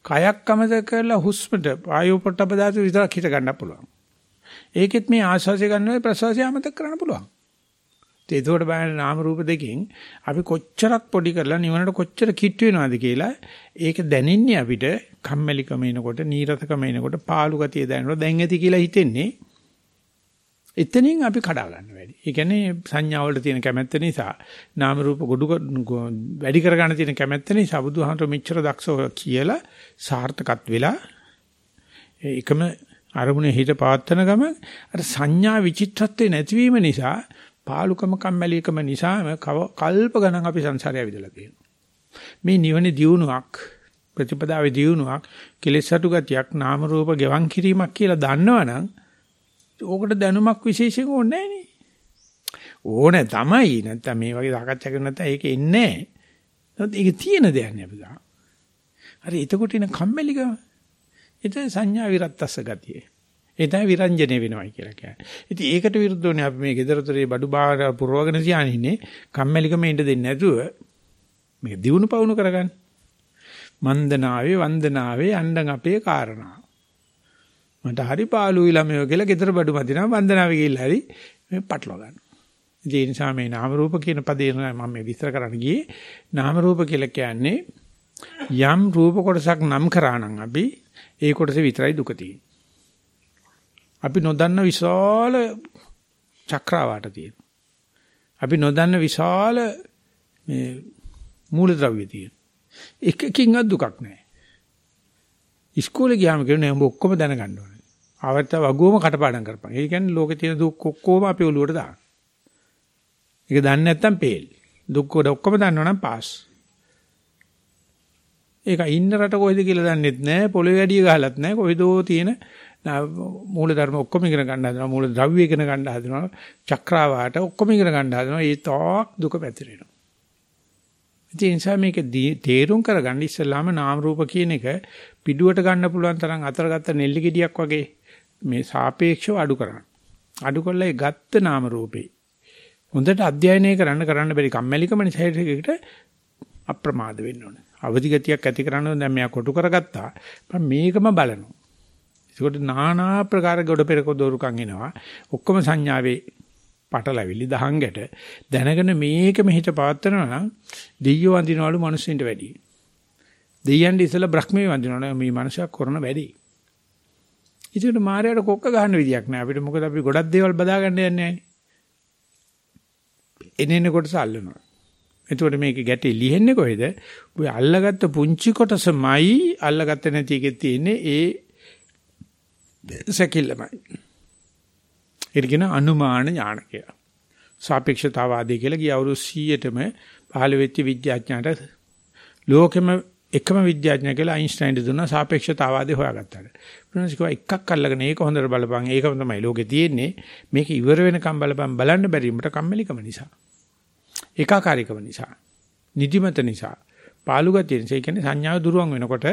කයක් අමතක කරලා හුස්මට ආයෝ පොට්ටබ දාතු විතරක් හිත ගන්නත් පුළුවන්. ඒකෙත් මේ ආශ්වාසය ගන්නවා ප්‍රශ්වාසය අමතක කරන්න පුළුවන්. ඒකෝට බලන්න නාම රූප දෙකෙන් අපි කොච්චරක් පොඩි කරලා නිවනට කොච්චර කිට්ටු වෙනවද කියලා ඒක දැනෙන්නේ අපිට කම්මැලිකම එනකොට නීරසකම එනකොට පාළු ගතිය දැනෙනකොට දැන් ඇති කියලා හිතෙන්නේ එතනින් අපි කඩා ගන්න වැඩි. ඒ කියන්නේ සංඥා වලට තියෙන කැමැත්ත නිසා නාම රූප ගොඩු වැඩි කර ගන්න තියෙන කැමැත්ත නිසා බුදුහාමර මෙච්චර දක්ෂව කියලා සාර්ථකත් වෙලා එකම අරමුණේ හිත පවත්තන ගම අර සංඥා විචිත්‍රත්වේ නැතිවීම නිසා පාලුකම කම්මැලිකම නිසාම කල්ප ගණන් අපි සංසාරය විදලා තියෙනවා. මේ නිවනේ දියුණුවක් ප්‍රතිපදාවේ දියුණුවක් කෙලෙස් අඩු ගතියක් නාම රූප ගෙවන් කිරීමක් කියලා දන්නවනම් ඕකට දැනුමක් විශේෂයෙන් ඕනේ නැහැ ඕනේ තමයි නැත්තම් මේ වගේ සාකච්ඡා කරන නැත්නම් ඒක එන්නේ නැහැ. ඒක තියෙන දෙයක් නේ අපි ගා. හරි එතකොට එන කම්මැලිකම. එතන සංඥා විරත්තස්ස ගතිය. එතන විරංජනේ වෙනවයි කියලා කියන්නේ. ඉතින් ඒකට විරුද්ධවනේ අපි මේ gedaraතරේ බඩු බාහිර පුරවගෙන තියානින්නේ කම්මැලිකම ඉන්න දෙන්නේ නැතුව මේක දිනු පවුණු කරගන්න. මන්දනාවේ වන්දනාවේ යන්නන් අපේ කාරණා. මට හරි පාළුයි ළමයෝ කියලා gedara බඩු මදිනවා වන්දනාවේ ගිහිල්ලා හරි මේ පටලවා ගන්න. ඒ නිසා මේ නාම රූප කියන පදේ මම මේ විස්තර කරන්න ගියේ නාම රූප කියලා කියන්නේ යම් රූප කොටසක් නම් කරා නම් අපි ඒ කොටස විතරයි දුක තියෙන්නේ. අපි නොදන්න විශාල චක්‍රාවාට තියෙනවා. අපි නොදන්න විශාල මේ මූලද්‍රව්‍ය තියෙනවා. එකකින්වත් දුකක් නැහැ. ඉස්කෝලේ ගියාම කියන්නේ උඹ ඔක්කොම දැනගන්න ඕනේ. ආවර්ත වගුවම කටපාඩම් කරපන්. ඒ කියන්නේ ලෝකේ තියෙන දුක් ඔක්කොම අපේ ඔළුවට දාන්න. ඒක දන්නේ නැත්තම් පේල්. දුක් කොට ඔක්කොම දන්නවනම් පාස්. ඒක ඉන්න රට කොහෙද කියලා දන්නෙත් නැහැ. පොළොවේ වැඩිය ගහලත් නැහැ. කොහෙදෝ තියෙන මූල ධර්ම ඔක්කොම ඉගෙන ගන්න හදනවා. මූල ද්‍රව්‍ය ඉගෙන ගන්න හදනවා. චක්‍රාවාට ඔක්කොම ඉගෙන ගන්න හදනවා. ඒ තාක් දුක පැතිරෙනවා. ඒ නිසා මේක තේරුම් කරගන්න ඉස්සෙල්ලාම නාම රූප කියන එක පිටුවට ගන්න පුළුවන් තරම් අතරගත්ත නෙල්ලි ගෙඩියක් වගේ මේ සාපේක්ෂව අඩු කරන්න. අඩු කළා ඒ ගත්ත නාම රූපේ හොඳට අධ්‍යයනය කරන්න කරන්න බැරි කම්මැලිකම නිසා ඒකට අප්‍රමාද වෙන්න ඕනේ. අවදි ගතියක් ඇති කරන්න දැන් මෙයා කොටු කරගත්තා. මම මේකම බලනවා. ඒකට নানা ආකාර ගොඩ පෙරක දෝරුකම් එනවා. ඔක්කොම සංඥාවේ පටලැවිලි දහංගට දැනගෙන මේකම හිත පවත්නවා නම් දෙයියෝ වඳිනවලු මිනිස්සුන්ට වැඩි. දෙයියන්ට ඉස්සලා බ්‍රහ්මයේ වඳිනවනේ මේ මනුස්සයා කරන වැඩි. ඉතින් මායයට කොක්ක ගන්න විදියක් නෑ අපිට මොකද අපි ගොඩක් දේවල් බදාගන්න යන්නේ නෑනේ. එනේන කොටස අල්ලනවා. එතකොට මේක ගැටේ ලිහෙන්නේ කොහෙද? ඔය අල්ලගත්ත පුංචි කොටසමයි අල්ලගත්ත නැති එකේ තියෙන්නේ ඒ සැකිල්ලමයි. ඒක කියන අනුමාන ඥාන කියලා. සාපේක්ෂතාවාදී කියලා ගිය අවුරුදු 100ටම පහළ වෙච්ච විද්‍යාඥයාට ලෝකෙම එකම විද්‍යාඥයා කියලා අයින්ස්ටයින් දුන්නා සාපේක්ෂතාවාදී හොයාගත්තාට. ප්‍රශ්නිකව එකක් අල්ලගෙන ඒක හොඳට බලපන් ඒකම තමයි ලෝකේ තියෙන්නේ. මේක ඉවර වෙනකම් බලපන් බලන්න බැරි උඹට කම්මැලිකම නිසා. ඒකාකාරීකම නිසා, නිදිමත නිසා, පාළු ගතිය නිසා, ඒ කියන්නේ සංඥාව දුරවන් වෙනකොට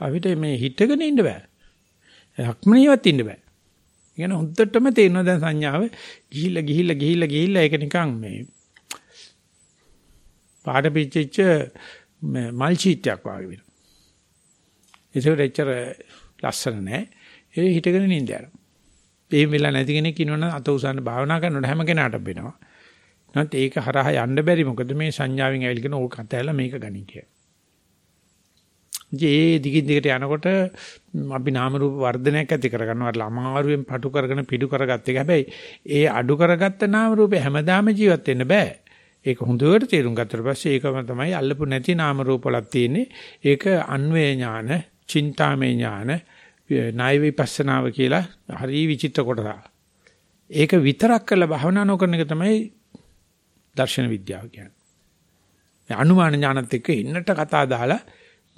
අපිට මේ හිතගෙන ඉන්න බෑ. හක්මනියවත් ඉන්න බෑ. ඉගෙන හොද්දටම තේරෙනවා දැන් සංඥාව ගිහිල්ලා ගිහිල්ලා ගිහිල්ලා ගිහිල්ලා ඒක නිකන් මේ පාඩ පිච්චෙච්ච මල් චීටයක් වගේ වෙනවා. ඒකට එච්චර ලස්සන නෑ. ඒ හිතගෙන නින්ද යනවා. ඒ වෙලා නැති කෙනෙක් ඉන්නවනම් අත උසන්න භාවනා කරනකොට හැම කෙනාටම වෙනවා. නැත් ඒක හරහා යන්න බැරි මොකද මේ සංඥාවෙන් ඇවිල්ගෙන ඕක අතහැරලා මේක ගනි කිය. ඒ දිගින් දිගට යනකොට අපි නාම රූප වර්ධනයක් ඇති කරගන්නවා අමාරුවෙන් පටු කරගෙන පිටු කරගත්ත එක. හැබැයි ඒ අඩු කරගත්ත නාම රූපේ හැමදාම ජීවත් වෙන්න බෑ. ඒක හොඳට තේරුම් ගත්තට පස්සේ ඒකම තමයි අල්ලපු නැති නාම රූප වලක් තියෙන්නේ. ඒක අන්වේ ඥාන, චින්තාමේ ඥාන, ණය විපස්සනාව කියලා හරි විචිත්‍ර කොටසක්. ඒක විතරක් කරලා භවනා නොකරන එක තමයි දර්ශන විද්‍යාව කියන්නේ. මේ අනුමාන ඥානත් එක්ක ඉන්නට කතා දාලා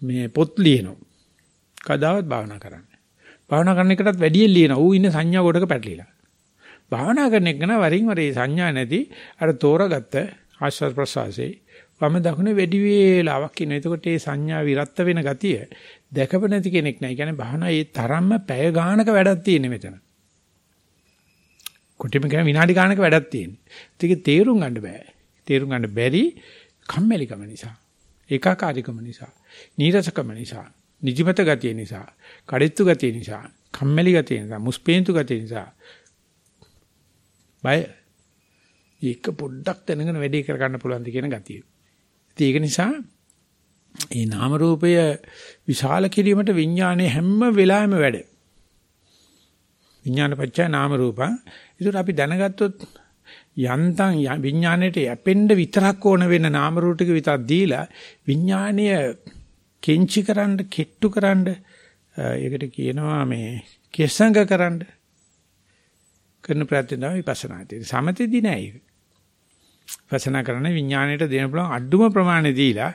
මේ පොත් ලියනවා. කදාවත් භාවනා කරන්නේ. භාවනා කරන එකටත් වැඩියෙන් ලියනවා. ඌ ඉන්නේ සංඥා කොටක පැටලිලා. භාවනා කරන එක න වරින් වර ඒ සංඥා නැති අර තෝරගත්ත ආශ්වාස ප්‍රශ්වාසයේ වම දකුණේ වැඩි වේලාවක් ඉන්න. එතකොට මේ සංඥා විරත්ත වෙන ගතිය දැකප නැති කෙනෙක් නෑ. කියන්නේ භාවනා ඒ තරම්ම පැය ගානක වැඩක් තියෙන්නේ මෙතන. කොටිම කියන විනාඩි ගානක වැඩක් තියෙන්නේ. ඒක තේරුම් ගන්න බෑ. තේරුම් ගන්න බැරි කම්මැලිකම නිසා. ඒකාකාරීකම නිසා. නීරසකම නිසා. නිදිමත ගතිය නිසා. කඩਿੱත්තු ගතිය නිසා. කම්මැලි ගතිය නිසා. මුස්පේන්තු ගතිය නිසා. බය ඒක පොඩ්ඩක් දැනගෙන වැඩේ කර ගන්න පුළුවන් ද කියන ගතිය. ඒක නිසා ඒ නාම රූපය විශාල කිරීමට විඥානයේ හැම වෙලාවෙම වැඩ. විඥාන පත්‍ය නාම රූපං ඒකට අපි දැනගත්තොත් යන්තම් විඥාණයට යැපෙන්න විතරක් ඕන වෙන නාම රූප ටික විතරක් දීලා විඥාණය කෙන්චි කරන්න, කෙට්ටු කරන්න, ඒකට කියනවා මේ කෙසඟ කරන්න කරන ප්‍රයත්න තමයි විපස්සනා තියෙන්නේ. සමතේදී නෑ ඒක. විපස්සනා කරන විඥාණයට දෙන්න පුළුවන් අඩුම ප්‍රමාණය දීලා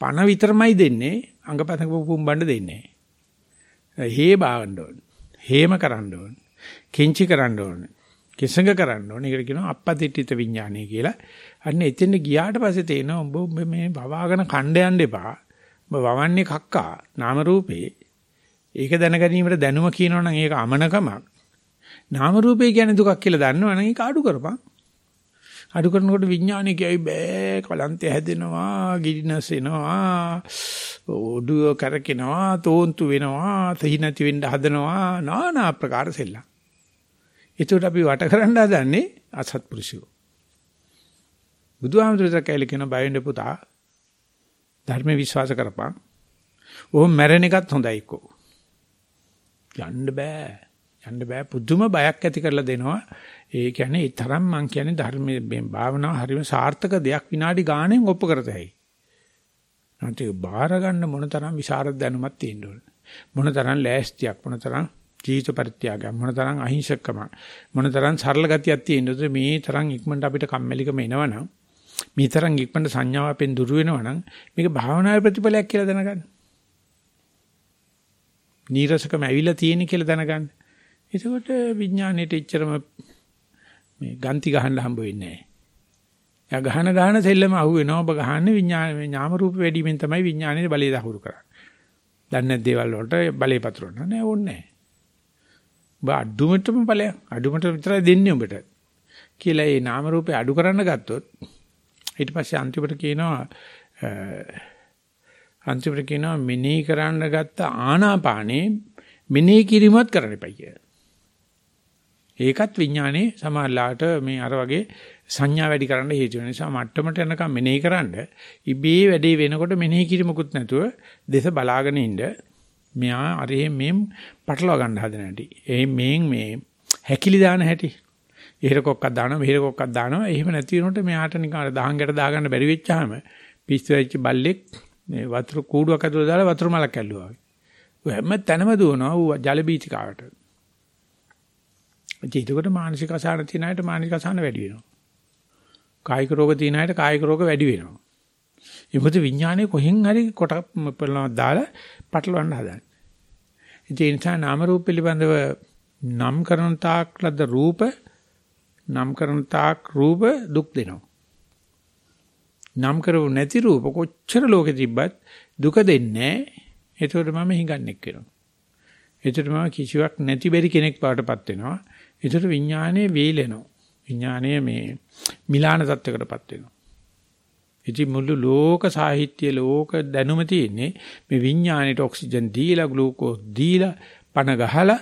පණ විතරමයි දෙන්නේ අංගපතක පුම්බන්න දෙන්නේ නෑ. හේ බාගන්න ඕන. හේම කරන්න ඕන. කිංචි කරන්න ඕන. කෙසඟ කරන්න ඕන. ඒකට කියනවා අපපතිට්ඨිත විඥානය කියලා. අන්න එතෙන් ගියාට පස්සේ තේනවා උඹ මේ වවාගෙන කණ්ඩ යන්න එපා. උඹ වවන්නේ කක්කා නාම රූපේ. ඒක දැනගැනීමට දැනුම කියනවනම් ඒක අමනකමක්. නාම රූපේ කියන්නේ දුකක් කියලා දන්නවනම් ඒක අඩු කරපන්. අඩු කරනකොට විඥානය කියයි බෑ කලන්තය හැදෙනවා, ගිඩිනස් එනවා, ඔඩුව කරකිනවා, තෝන්තු වෙනවා, තහි නැති වෙන්න හදනවා, নানা ආකාර සෙල්ලම්. ඒකට අපි වට කරන්න හදන්නේ අසත්පුරුෂයෝ. බුදුහාමුදුරුවෝ කැලේ කියන බය වෙන්න පුතා ධර්ම විශ්වාස කරපන්. ඕම් මැරෙන එකත් හොඳයිකෝ. යන්න බෑ. යන්න බෑ පුදුම බයක් ඇති කරලා දෙනවා. ඒ කියන්නේ ඒ තරම් මං කියන්නේ ධර්මයේ භාවනාව හරිම සාර්ථක දෙයක් විනාඩි ගාණෙන් ඔප්පු කරතයි. නැත්නම් බාර ගන්න මොන තරම් විශාරද දැනුමක් තියෙන්න ඕන. මොන තරම් ලෑස්තියක් මොන තරම් ජීවිත පරිත්‍යාගයක් මොන තරම් අහිංසකම මොන තරම් සරල ගතියක් තියෙනවද මේ තරම් ඉක්මනට අපිට කම්මැලිකම එනවනම් මේ තරම් ඉක්මනට සංඥාවෙන් දුර වෙනවනම් මේක භාවනාවේ ප්‍රතිඵලයක් කියලා දැනගන්න. නීරසකම ඇවිල්ලා තියෙන කියලා දැනගන්න. එතකොට විඥාණයට එච්චරම මේ ගන්ති ගහන්න හම්බ වෙන්නේ නැහැ. යා ගහන ගහන සෙල්ලම අහුවෙනවා ඔබ ගහන්නේ විඥාන ඥාම රූප වැඩිමින් තමයි විඥානයේ බලය දහුරු කරන්නේ. දන්නේ දේවල් වලට බලය පතුරවන්න නෑ ඕනේ නෑ. ඔබ අඩුමටම බලයක් අඩුමට විතරයි දෙන්නේ ඔබට. කියලා ඒ නාම රූපේ අඩු කරන්න ගත්තොත් ඊට පස්සේ අන්තිමට කියනවා අන්තිමට කියනවා මෙනෙහි කරන්න ගත්ත ආනාපානේ මෙනෙහි කිරීමත් කරන්න එපා කියලා. ඒකත් විඥානේ සමාල්ලාට මේ අර වගේ සංඥා වැඩි කරන්න හේතු වෙන නිසා මට්ටමට යනකම් මෙනෙහි කරන්න ඉබේ වැඩේ වෙනකොට මෙනෙහි කිරීමකුත් නැතුව දේශ බලාගෙන ඉන්න මෙයා අරේ මෙම් පටලවා ගන්න හදන හැටි. ඒ මෙන් මේ හැකිලි දාන හැටි. එහෙර කොක්කක් දානවා මෙහෙර කොක්කක් දානවා. එහෙම නැති වෙනකොට මෙයාට නිකන් දහංගට දාගන්න බැරි වෙච්චාම පිස්සු වෙච්ච බල්ලෙක් මේ වතුර කූඩුවක් ඇතුළේ දාලා වතුර මලක් ඇල්ලුවා වගේ. ඌ හැම තැනම දුවනවා ඌ ජල බීචිකාවට. ඒකට මානසික අසහන තියෙන අයට මානසික අසහන වැඩි වෙනවා. කායික රෝග තියෙන අයට කායික රෝග වැඩි වෙනවා. ඒ මොකද විඥානයේ කොහෙන් හරි කොට පෙළනවා දාලා පටලවන්න හදන්නේ. ඒ නිසා නාම රූප පිළිබඳව නම් කරන තාක් ලද රූප නම් කරන තාක් රූප දුක් දෙනවා. නම් කරව නැති රූප කොච්චර ලෝකෙ තිබ්බත් දුක දෙන්නේ එතකොට මම හිඟන්නෙක් වෙනවා. එතකොට මම කිසිවක් නැති බැරි කෙනෙක් බවටපත් වෙනවා. එතකොට විඥානයේ වේලෙනවා. විඥානය මේ මිලාන තත්වයකටපත් වෙනවා. ඉතින් මුළු ලෝක සාහිත්‍ය ලෝක දැනුම තියෙන්නේ මේ විඥාණයට ඔක්සිජන් දීලා ග්ලූකෝස් දීලා පණ ගහලා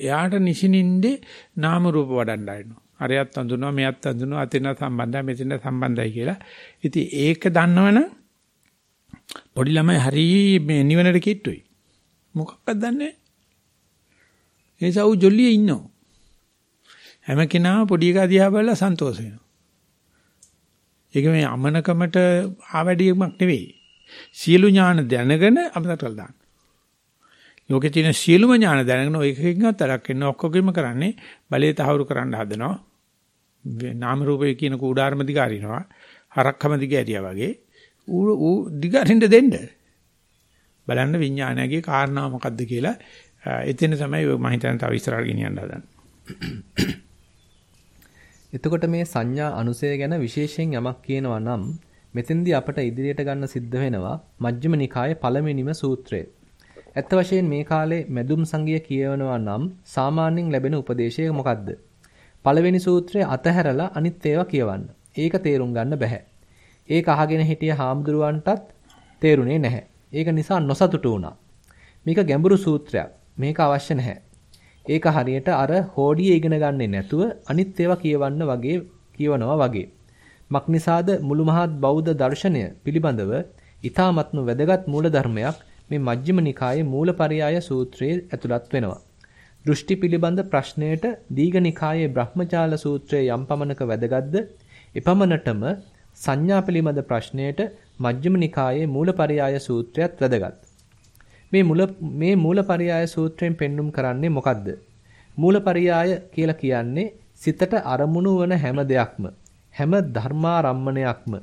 එයාට නිසිනින්දේ නාම රූප වඩන්න ආරිනවා. අරයත් අඳුනවා මෙයත් අඳුනවා අතෙන් සම්බන්ධයි මෙතෙන් සම්බන්ධයි කියලා. ඉතින් ඒක දන්නවනම් පොඩි ළමයි හරි මේ නිවනට කිට්ටුයි. මොකක්ද දන්නේ? ඒ සව් ජොල්ලියේ ඉන්නවා. හැම කෙනාම පොඩි එකා දිහා බලලා සන්තෝෂ වෙනවා. ඒක මේ අමනකමට ආවැඩියමක් නෙවෙයි. සියලු ඥාන දැනගෙන අපතටල් දාන්න. ලෝකේ තියෙන සියලුම ඥාන දැනගෙන ඔය එකකින්වත් තරක් වෙන ඔක්කොගෙම කරන්නේ බලේ තහවුරු කරන්න හදනවා. නාම රූපේ කියන කූඩාරම දිගාරිනවා. හරක්කම දිගෑරියා වගේ. ඌ ඌ දිගාරින්න දෙන්න. බලන්න විඥානයගේ කාරණා මොකද්ද කියලා එතන තමයි මම හිතන්නේ තව ඉස්සරහට ගෙනියන්න හදන්නේ. එතකොට මේ සංඥා අනුසය ගැන විශේෂයෙන් යමක් කියනවා නම් මෙතෙන්දී අපට ඉදිරියට ගන්න සිද්ධ වෙනවා මජ්ක්‍ධිම නිකායේ පළවෙනිම සූත්‍රය. ඇත්ත වශයෙන් මේ කාලේ මෙදුම් සංගය කියවනවා නම් සාමාන්‍යයෙන් ලැබෙන උපදේශය මොකක්ද? පළවෙනි සූත්‍රය අතහැරලා අනිත් ඒවා කියවන්න. ඒක තේරුම් ගන්න බෑ. ඒක අහගෙන හිටිය හාමුදුරුවන්ටත් තේරුනේ නැහැ. ඒක නිසා නොසතුටු වුණා. මේක ගැඹුරු සූත්‍රයක්. මේක අවශ්‍ය නැහැ. ඒක හරියට අර හෝඩිය ඉගෙන ගන්නේ නැතුව අනිත් ඒවා කියවන්න වගේ කියවනවා වගේ. මක්නිසාද මුළු මහත් බෞද්ධ දර්ශනය පිළිබඳව ඊ타මත්ම වැදගත් මූලධර්මයක් මේ මජ්ක්‍ධිම නිකායේ මූලපරියාය සූත්‍රයේ ඇතුළත් වෙනවා. දෘෂ්ටි පිළිබඳ ප්‍රශ්නයට දීඝනිකායේ බ්‍රහ්මජාල සූත්‍රයේ යම් පමණක වැදගත්ද එපමණටම සංඥා පිළිබඳ ප්‍රශ්නයට මජ්ක්‍ධිම නිකායේ මූලපරියාය සූත්‍රයත් වැදගත්. මේ මුල මේ මූලපරියාය සූත්‍රයෙන් පෙන්눔 කරන්නේ මොකද්ද? මූලපරියාය කියලා කියන්නේ සිතට අරමුණු වන හැම දෙයක්ම හැම ධර්මාරම්මණයක්ම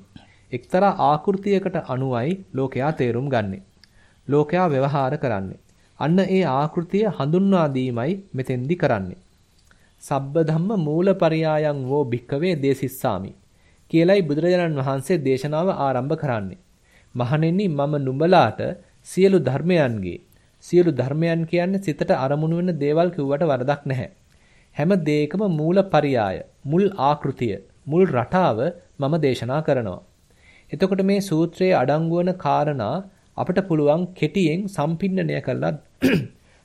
එක්තරා ආකෘතියකට අනුවයි ලෝකයා තේරුම් ගන්නෙ. ලෝකයා ව්‍යවහාර කරන්නේ. අන්න ඒ ආකෘතිය හඳුන්වා දීමයි මෙතෙන්දි කරන්නේ. සබ්බ ධම්ම මූලපරියායන් වෝ භික්කවේ දේසිස්සාමි කියලයි බුදුරජාණන් වහන්සේ දේශනාව ආරම්භ කරන්නේ. මහණෙනි මම නුඹලාට සියලු ධර්මයන්ගේ සියලු ධර්මයන් කියන්නේ සිතට අරමුණු වෙන දේවල් කිව්වට වරදක් නැහැ. හැම දෙයකම මූලපරියාය, මුල් ආකෘතිය, මුල් රටාව මම දේශනා කරනවා. එතකොට මේ සූත්‍රයේ අඩංගු වන කාරණා අපිට පුළුවන් කෙටියෙන් සම්පින්නණය කරලා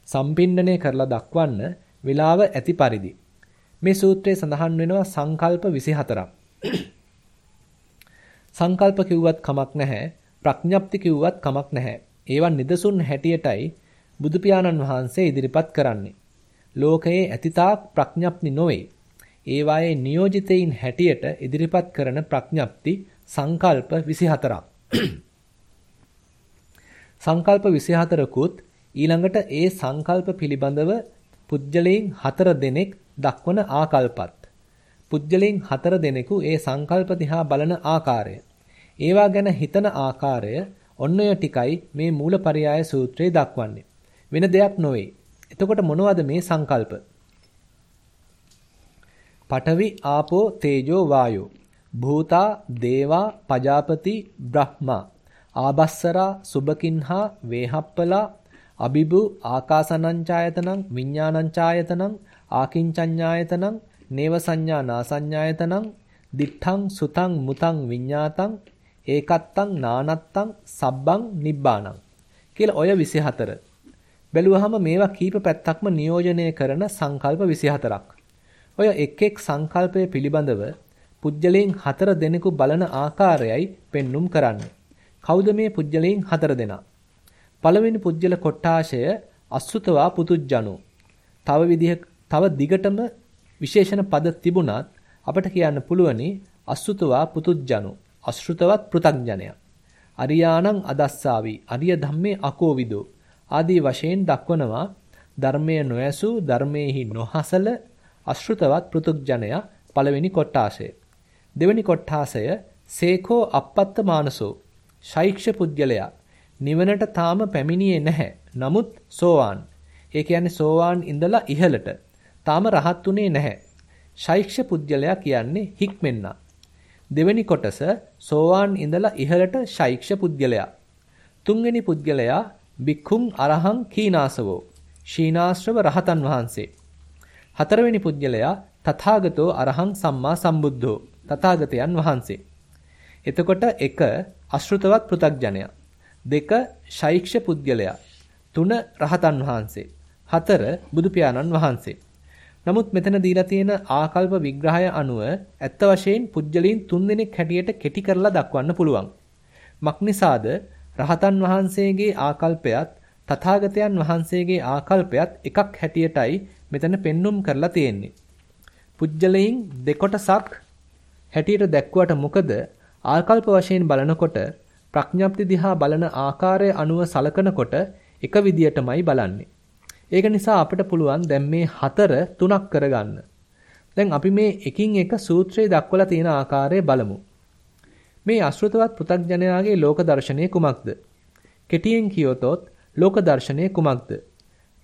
සම්පින්නණය කරලා දක්වන්න වෙලාව ඇති පරිදි මේ සූත්‍රයේ සඳහන් වෙනවා සංකල්ප 24ක්. සංකල්ප කිව්වත් කමක් නැහැ. ප්‍රඥප්ති කිව්වත් කමක් නැහැ. ඒවා නිදසුන් හැටියටයි බුදු පියාණන් වහන්සේ ඉදිරිපත් කරන්නේ. ලෝකයේ ඇතිතාක් ප්‍රඥප්ති නොවේ. ඒවායේ නියෝජිතයින් හැටියට ඉදිරිපත් කරන ප්‍රඥප්ති සංකල්ප 24ක්. සංකල්ප 24කුත් ඊළඟට ඒ සංකල්ප පිළිබඳව පුජ්‍යලයෙන් හතර දෙනෙක් දක්වන ආකල්පත්. පුජ්‍යලයෙන් හතර දෙනෙකු ඒ සංකල්ප දිහා බලන ආකාරය. ඒවා ගැන හිතන ආකාරය ඔන්න ඔය ටිකයි මේ මූලපරියාය සූත්‍රයේ දක්වන්නේ. වෙන දෙයක් නොවේ. එතකොට මොනවද මේ සංකල්ප? පඨවි ආපෝ තේජෝ වායෝ භූතා දේවා පජාපති බ්‍රහ්මා ආබස්සරා සුබකින්හා වේහප්පලා අබිබු ආකාසනංචායතනං විඥානංචායතනං ආකින්චඤ්ඤායතනං නේව සංඥා නාසඤ්ඤායතනං දිඨං සුතං මුතං විඤ්ඤාතං ඒකත්තං නානත්තං සබ්බං නිබ්බාණං කියලා ඔය 24 බැලුවහම මේවා කීප පැත්තක්ම නියෝජනය කරන සංකල්ප 24ක්. ඔය එක් එක් සංකල්පය පිළිබඳව පුජ්‍යලයෙන් හතර දෙනෙකු බලන ආකාරයයි පෙන්눔 කරන්නේ. කවුද මේ පුජ්‍යලයෙන් හතර දෙනා? පළවෙනි පුජ්‍යල කොට්ටාශය අසුතවා පුතුජ්ජනෝ. තව විදිහ තව දිගටම විශේෂණ පද තිබුණත් අපට කියන්න පුළුවනි අසුතවා පුතුජ්ජනෝ. අශෘතවත් පෘ탁ජනයා. අරියාණං අදස්සාවි අරිය ධම්මේ අකෝවිදෝ ආදී වශයෙන් දක්වනවා ධර්මයේ නොයසු ධර්මයේහි නොහසල අශෘතවත් පෘතුග්ජනයා පළවෙනි කොට්ටාසය. දෙවෙනි කොට්ටාසය සේකෝ අපත්ත මානසෝ ශෛක්ෂ පුද්ගලයා නිවනට තාම පැමිණියේ නැහැ. නමුත් සෝවාන්. ඒ කියන්නේ සෝවාන් ඉඳලා ඉහළට. තාම රහත් උනේ නැහැ. ශෛක්ෂ පුද්ගලයා කියන්නේ හික්මෙන්නා. දෙවෙනි කොටස සෝවාන් ඉඳලා ඉහළට ශෛක්ෂ පුද්ගලයා. තුන්වෙනි පුද්ගලයා බික්ඛුං අරහං කීනාසවෝ ශීනාශ්‍රව රහතන් වහන්සේ. හතරවෙනි පුජ්‍යලයා තථාගතෝ අරහං සම්මා සම්බුද්ධෝ තථාගතයන් වහන්සේ. එතකොට 1 අශෘතවත් පෘ탁ජනයා දෙක ශෛක්ෂ පුද්ගලයා තුන රහතන් වහන්සේ හතර බුදු පියාණන් වහන්සේ. නමුත් මෙතන දීලා තියෙන ආකල්ප විග්‍රහය අනුව ඇත්ත වශයෙන් පුජ්‍යලීන් තුන්දෙනෙක් හැටියට කෙටි කරලා දක්වන්න පුළුවන්. මක්නිසාද රහතන් වහන්සේගේ ආකල්පයත් තථාගතයන් වහන්සේගේ ආකල්පයත් එකක් හැටියටයි මෙතන පෙන්눔 කරලා තියෙන්නේ. පුජ්‍යලයෙන් දෙකොටසක් හැටියට දැක්ුවට මොකද ආකල්ප වශයෙන් බලනකොට ප්‍රඥප්ති දිහා බලන ආකාරය අනුව සලකනකොට එක විදියටමයි බලන්නේ. ඒක නිසා අපිට පුළුවන් දැන් මේ හතර තුනක් කරගන්න. දැන් අපි මේ එකින් එක සූත්‍රයේ දක්වලා තියෙන ආකාරය බලමු. මේ අශෘතවත් පෘථග්ජනයාගේ ලෝක දර්ශනය කුමක්ද? කෙටියෙන් කියොතොත් ලෝක දර්ශනය කුමක්ද?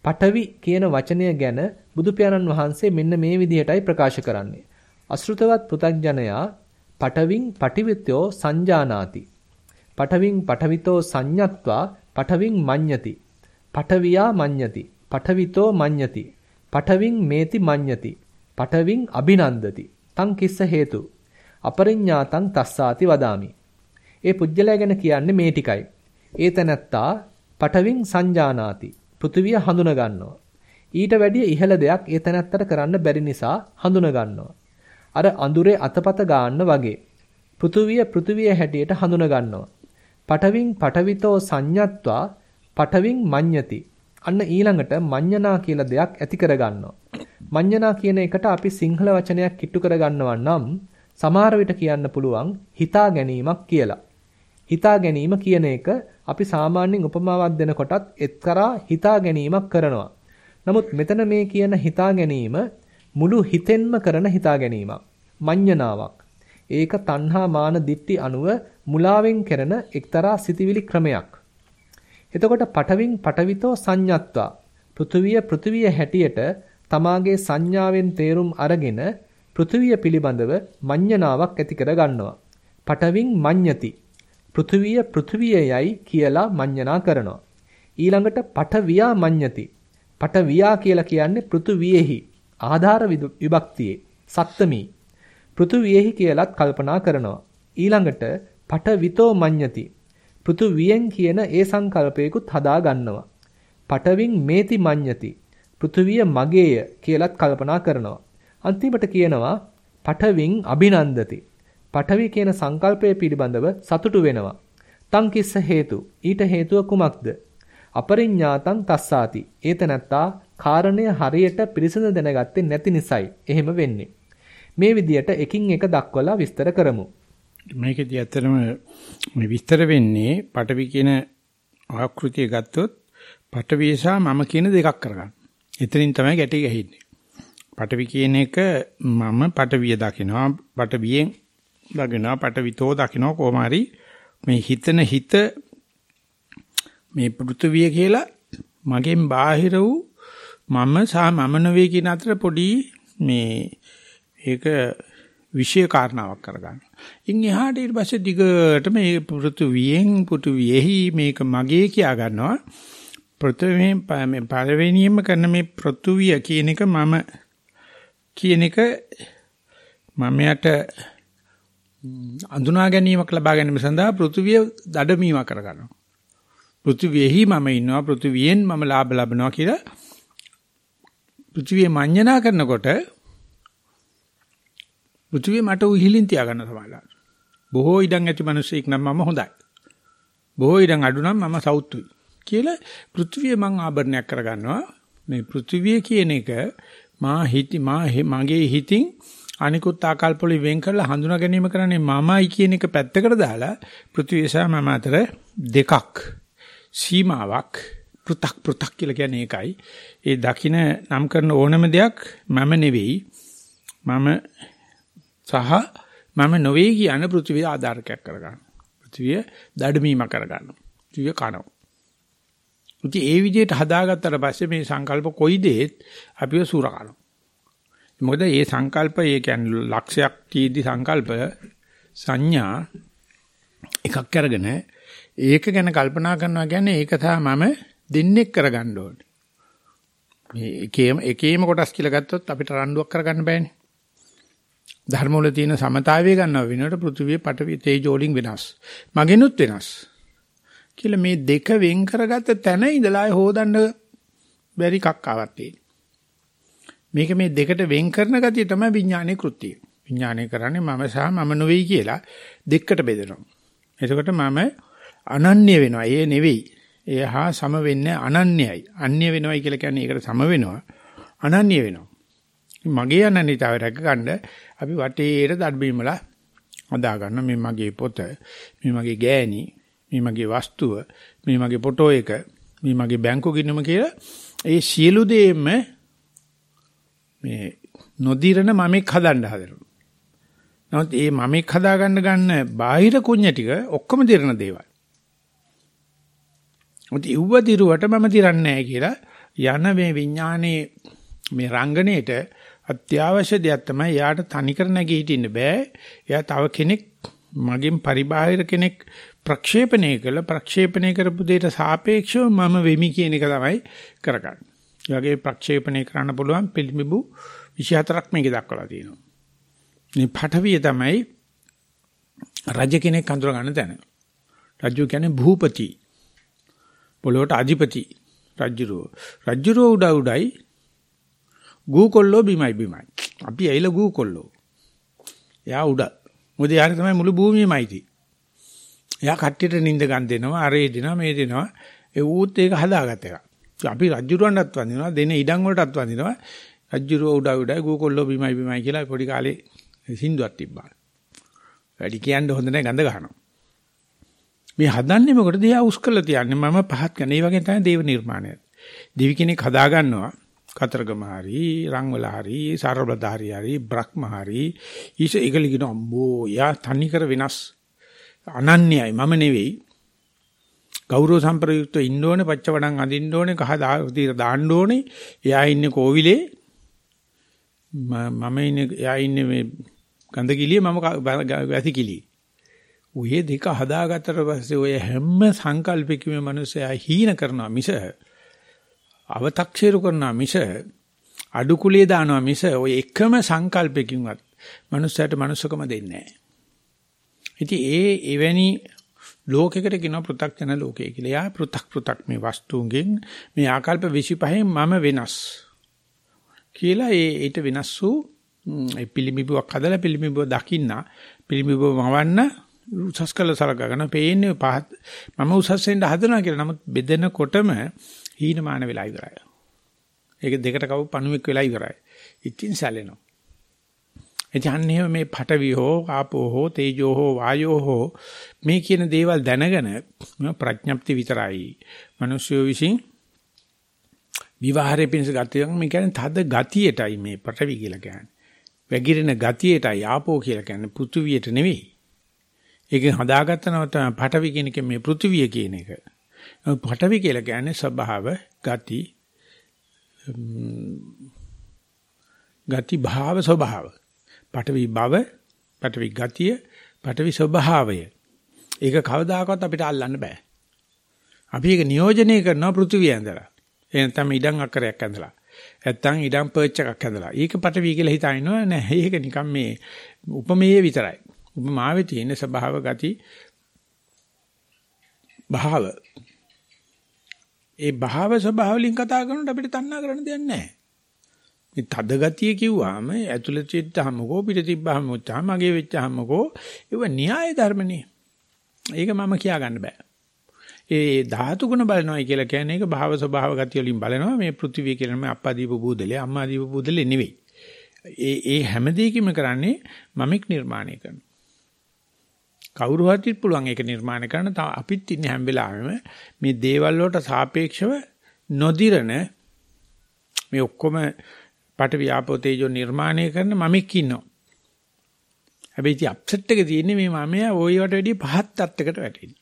පඨවි කියන වචනය ගැන බුදු පියාණන් වහන්සේ මෙන්න මේ විදිහටයි ප්‍රකාශ කරන්නේ. අශෘතවත් පෘථග්ජනයා පඨවින් පටිවිතෝ සංජානාති. පඨවින් පඨවිතෝ සංඤත්වා පඨවින් මඤ්ඤති. පඨවියා මඤ්ඤති. පඨවිතෝ මඤ්ඤති. පඨවින් මේති මඤ්ඤති. පඨවින් අභිනන්දති. තං කිස්ස හේතු අපරිඤ්ඤාතං තස්සාති වදාමි. ඒ පුජ්‍යලයා ගැන කියන්නේ මේ ටිකයි. ඒ තැනැත්තා පටවින් සංජානාති. පෘථිවිය හඳුන ගන්නවා. ඊට වැඩිය ඉහළ දෙයක් ඒ තැනැත්තට කරන්න බැරි නිසා හඳුන ගන්නවා. අර අඳුරේ අතපත ගන්න වගේ. පෘථිවිය පෘථිවිය හැටියට හඳුන ගන්නවා. පටවින් පටවිතෝ සංඤත්වා පටවින් මඤ්ඤති. අන්න ඊළඟට මඤ්ඤනා කියලා දෙයක් ඇති කර ගන්නවා. මඤ්ඤනා කියන එකට අපි සිංහල වචනයක් කිට්ටු කර ගන්නවා නම් සමහර විට කියන්න පුළුවන් හිතා ගැනීමක් කියලා. හිතා ගැනීම කියන එක අපි සාමාන්‍යයෙන් උපමාවක් දෙනකොටත් එක්තරා හිතා ගැනීමක් කරනවා. නමුත් මෙතන මේ කියන හිතා ගැනීම මුළු හිතෙන්ම කරන හිතා ගැනීමක්. මඤ්ඤණාවක්. ඒක තණ්හා මාන දිට්ටි අනුව මුලාවෙන් කරන එක්තරා සිතිවිලි ක්‍රමයක්. එතකොට පටවින් පටවිතෝ සංඤත්වා පෘථුවිය පෘථුවිය හැටියට තමාගේ සංඥාවෙන් තේරුම් අරගෙන පෘථුවිය පිළිබඳව මඤ්ඤණාවක් ඇති කර ගන්නවා. පටවින් මඤ්ඤති. පෘථුවිය පෘථුවියයි කියලා මඤ්ඤණා කරනවා. ඊළඟට පටවියා මඤ්ඤති. පටවියා කියලා කියන්නේ පෘථුවියෙහි ආධාර විභක්තියේ සත්තමී පෘථුවියෙහි කියලත් කල්පනා කරනවා. ඊළඟට පටවිතෝ මඤ්ඤති. පෘථුවියෙන් කියන ඒ සංකල්පයකුත් හදා ගන්නවා. පටවින් මේති මඤ්ඤති. පෘථුවිය මගේය කියලත් කල්පනා කරනවා. අන්තිමට කියනවා පටවින් අභිනන්දති. පටවි කියන සංකල්පය පිළිබඳව සතුටු වෙනවා. තං කිස්ස හේතු ඊට හේතුව කුමක්ද? අපරිඤ්ඤාතං තස්සාති. ඒත නැත්තා කාරණය හරියට පිරිසිදු දැනගත්තේ නැති නිසායි එහෙම වෙන්නේ. මේ විදියට එකින් එක දක්වලා විස්තර කරමු. මේකෙදි ඇත්තටම මේ විස්තර වෙන්නේ පටවි කියන ආකෘතිය ගත්තොත් පටවි සහ මම කියන දෙකක් කරගන්න. එතනින් තමයි ගැටි ගහින්නේ. පටවි කියන එක මම පටවිය දකිනවා පටවියෙන් දකිනවා පටවිතෝ දකිනවා කොහොම හරි මේ හිතන හිත මේ පෘථුවිය කියලා මගෙන් බාහිර වූ මම සහ මම නෙවෙයි කියන අතර පොඩි මේ ඒක විශේෂ කාරණාවක් කරගන්න. ඉන් එහාට ඊට පස්සේ දිගට මේ පෘථුවියෙන් පෘථුවියෙහි මේක මගේ කියා ගන්නවා. පෘථුවියෙන් මේ පළවෙනියෙන්ම කරන මේ පෘථුවිය කියන එක මම කියන එක මමයට අඳුනා ගැනීමක් ලබා ගැනීම සඳහා පෘථුවිය දඩමීම කරගන්නවා. පෘථුවියෙහි මම ඉන්නවා පෘථුවියෙන් මම ලාභ ලබනවා කියලා පෘථුවිය මඤ්ඤණා කරනකොට පෘථුවිය මට උහිලින් තියාගන්න සමාලා. බොහෝ ඉඩම් ඇති මිනිසෙක් නම් මම හොඳයි. බොහෝ ඉඩම් අඩු නම් මම සෞතුයි. කියලා පෘථුවිය මං ආභරණයක් කරගන්නවා. මේ පෘථුවිය කියන එක මා හිත මා මගේ හිතින් අනිකුත් ආකල්පවල වෙන් කරලා හඳුනා ගැනීම කරන්නේ මමයි කියන එක පැත්තකට දාලා පෘථිවිය සහ මම අතර දෙකක් සීමාවක් පෘ탁 පෘ탁 කියලා කියන්නේ ඒකයි. ඒ දකින නම් කරන ඕනම දෙයක් මම නෙවෙයි. මම සහ මම නොවේ කියන පෘථිවිය ආධාරකයක් කරගන්න. පෘථිවිය දඩමීම කරගන්න. පෘථිවිය කනවා. ඉතින් ඒ විදිහට හදාගත්තට පස්සේ මේ සංකල්ප කොයි දෙෙත් අපිව සූර කරනවා. මොකද මේ සංකල්ප ඒ කියන්නේ ලක්ෂයක් තීදි සංකල්ප සංඥා එකක් අරගෙන ඒක ගැන කල්පනා කරනවා කියන්නේ ඒක තමයි මම දෙන්නෙක් කරගන්න ඕනේ. මේ එකේම එකේම කොටස් කියලා ගත්තොත් අපිට රණ්ඩුවක් කරගන්න බෑනේ. ධර්ම වල තියෙන සමතාවය ගන්නව වෙනකොට පෘථිවිය පටවිය තේජෝ වලින් වෙනස්. මගෙනුත් වෙනස්. කියලා මේ දෙක වෙන් කරගත්ත තැන ඉඳලා හොදන්න බැරි කක්කාවක් තියෙනවා. මේක මේ දෙකට වෙන් කරන ගතිය තමයි විඥානයේ කෘත්‍යය. විඥානය කරන්නේ මම සහ මම නෙවෙයි කියලා දෙකට බෙදනවා. එතකොට මම අනන්‍ය වෙනවා. ඒ නෙවෙයි. ඒ හා සම වෙන්නේ අනන්‍යයි. අන්‍ය වෙනවයි කියලා කියන්නේ ඒකට සම වෙනවා. අනන්‍ය වෙනවා. මගේ අනන්‍යතාවය රැක ගන්න අපි වටේට දඩබීමලා හදා ගන්න මේ මගේ පොත, මේ මගේ ගෑණි, මේ මගේ වස්තුව, මේ මගේ ෆොටෝ එක, මේ මගේ බැංකු ගිණුම කියලා ඒ සියලු දේම මේ නොදිරන මමෙක් හදන්න හදනවා. නමුත් ඒ මමෙක් හදාගන්න ගන්න බාහිර කුණ්‍ය ටික ඔක්කොම දිරන දේවල්. මුත් ඉව්ව දිරුවට මම දිරන්නේ නැහැ කියලා යන මේ විඥානයේ මේ රංගනයේට අත්‍යවශ්‍ය දෙයක් තමයි යාට තනිකර නැගී හිටින්න බෑ. එයා තව කෙනෙක් මගෙන් පරිබාහිර කෙනෙක් ප්‍රක්ෂේපණය කළ ප්‍රක්ෂේපණය කරපු දෙයට සාපේක්ෂව මම වෙමි කියන එක තමයි කරගන්නේ. ඒ වගේ ප්‍රක්ෂේපණය කරන්න පුළුවන් පිළිඹු 24ක් මේකේ දක්වලා තියෙනවා. මේ පඨවිය තමයි රජ කෙනෙක් අඳුර ගන්න තැන. රජු කියන්නේ භූපති. පොළොවට අධිපති රජුරෝ. රජුරෝ උඩ උඩයි ගූකොල්ලෝ බිමයි බිමයි. අපි ඇවිල්ලා ගූකොල්ලෝ. එයා උඩ. මොකද යාර තමයි මුළු භූමියමයි තියෙන්නේ. එයා කට්ටියට නිින්ද ගන්න දෙනවා, අරේ දෙනවා, මේ දෙනවා. ඒ ඌත් ඒක හදාගත්ත එක. අපි රජුරවන්ටත් වඳිනවා, දෙන ඉඩම් වලටත් වඳිනවා. රජුරෝ උඩ උඩයි ගූකොල්ලෝ බිමයි බිමයි කියලා පොඩි කාලේ සින්දුවක් තිබ්බා. වැඩි කියන්න හොඳ නැහැ ගඳ ගන්නවා. මේ හදන්නේ මොකටද? එයා උස් කරලා තියන්නේ මම පහත් කරන. ඒ වගේ තමයි දේව නිර්මාණය. දෙවි කෙනෙක් හදා ගන්නවා. කතරගම හරි, රංගවල හරි, සරබලධාරි හරි, බ්‍රහ්ම හරි. ඊට ඒකලිගෙන අම්බෝ යා තනිකර වෙනස්. අනන්‍යයි මම නෙවෙයි. ගෞරව සම්ප්‍රයුක්තව ඉන්න ඕනේ, පච්චවඩම් අඳින්න ඕනේ, කහ දාන්න ඕනේ. එයා ඉන්නේ කෝවිලේ. මම ඉන්නේ එයා ඉන්නේ මේ ගන්ධකිලිය මම වැසිකිලිය. ඔය දෙක හදාගත්තට පස්සේ ඔය හැම සංකල්පිකම මිනිස්සයා හීන කරනවා මිස අව탁සීරු කරනවා මිස අඩු කුලේ දානවා මිස ওই එකම සංකල්පකින්වත් මනුස්සයට මනුස්සකම දෙන්නේ නැහැ. ඉතින් ඒ එවැනි ලෝකයකට කියන පෘථග්ජන ලෝකය කියලා. යා පෘථක් පෘථක් මේ වස්තුන්ගෙන් මේ ආකල්ප 25න් මම වෙනස් කියලා ඒ ඊට වෙනස් වූ ඒ පිළිඹුවක් හදලා පිළිඹුව දකින්න පිළිඹුව මවන්න උසස් කළ සලකගෙන පේන්නේ පහත් මම උසස් වෙන්න හදනවා කියලා. නමුත් බෙදෙනකොටම හීනමාන වෙලා ඉවරයි. ඒක දෙකට කවු පණුවෙක් වෙලා ඉවරයි. ඉතින් සැලෙනවා. එතහන්නේ මේ පඨවි හෝ ආපෝ හෝ තේජෝ හෝ වායෝ හෝ මේ කියන දේවල් දැනගෙන ප්‍රඥප්ති විතරයි. මිනිස්සු විසින් විවාහයේ පිණිස ගතියක් මේ කියන්නේ තද ගතියටයි මේ පඨවි කියලා කියන්නේ. වැగిරෙන ගතියටයි ආපෝ කියලා කියන්නේ පෘථුවියට නෙවෙයි. ඒකෙන් හදාගත්තනව තමයි පඨවි කියන එක මේ පෘථුවිය කියන එක. පඨවි කියලා කියන්නේ ස්වභාව, ගති, ගති භාව ස්වභාව. පඨවි භව, පඨවි ගතිය, පඨවි ස්වභාවය. ඒක කවදාකවත් අපිට අල්ලන්න බෑ. අපි ඒක නියෝජනය කරනවා පෘථුවිය ඇඳලා. ඒ නැත්නම් ඉඩම් අක්කරයක් ඇඳලා. නැත්නම් ඉඩම් පර්ච් එකක් ඇඳලා. ඒක පටවි කියලා හිතනවා නෑ. ඒක නිකන් මේ උපමේය විතරයි. උපමාවේ තියෙන ස්වභාව ගති භාව. ඒ භාව ස්වභාව වලින් කතා කරනකොට අපිට තණ්හා කරන්න දෙයක් නෑ. මේ තද ගතිය කිව්වම ඇතුළත චිත්තහමකෝ පිට තිබ්බහම මුච්චාම මගේ වෙච්චහමකෝ ඒව න්‍යාය ධර්මනේ. ඒක මම කියා ගන්න බෑ. ඒ ධාතු ගුණ බලනවා කියලා කියන්නේ ඒක භාව ස්වභාව ගතිය වලින් බලනවා මේ පෘථිවිය කියලා මේ අප්පා දීප බූදලේ අම්මා දීප බූදලේ නෙවෙයි. ඒ ඒ හැම දෙයකින්ම කරන්නේ මමික් නිර්මාණය කරනවා. කවුරු හරිත් පුළුවන් ඒක නිර්මාණය කරන්න අපිත් ඉන්නේ හැම වෙලාවෙම මේ දේවල් වලට සාපේක්ෂව නොදිරන මේ ඔක්කොම පට ව්‍යාපෝ තේජෝ නිර්මාණය කරන මමික් ඉන්නවා. හැබැයි ඉතින් අප්සෙට් එක තියෙන්නේ මේ මමයා ওই වට වැඩිය පහත් තත්යකට වැටෙන්නේ.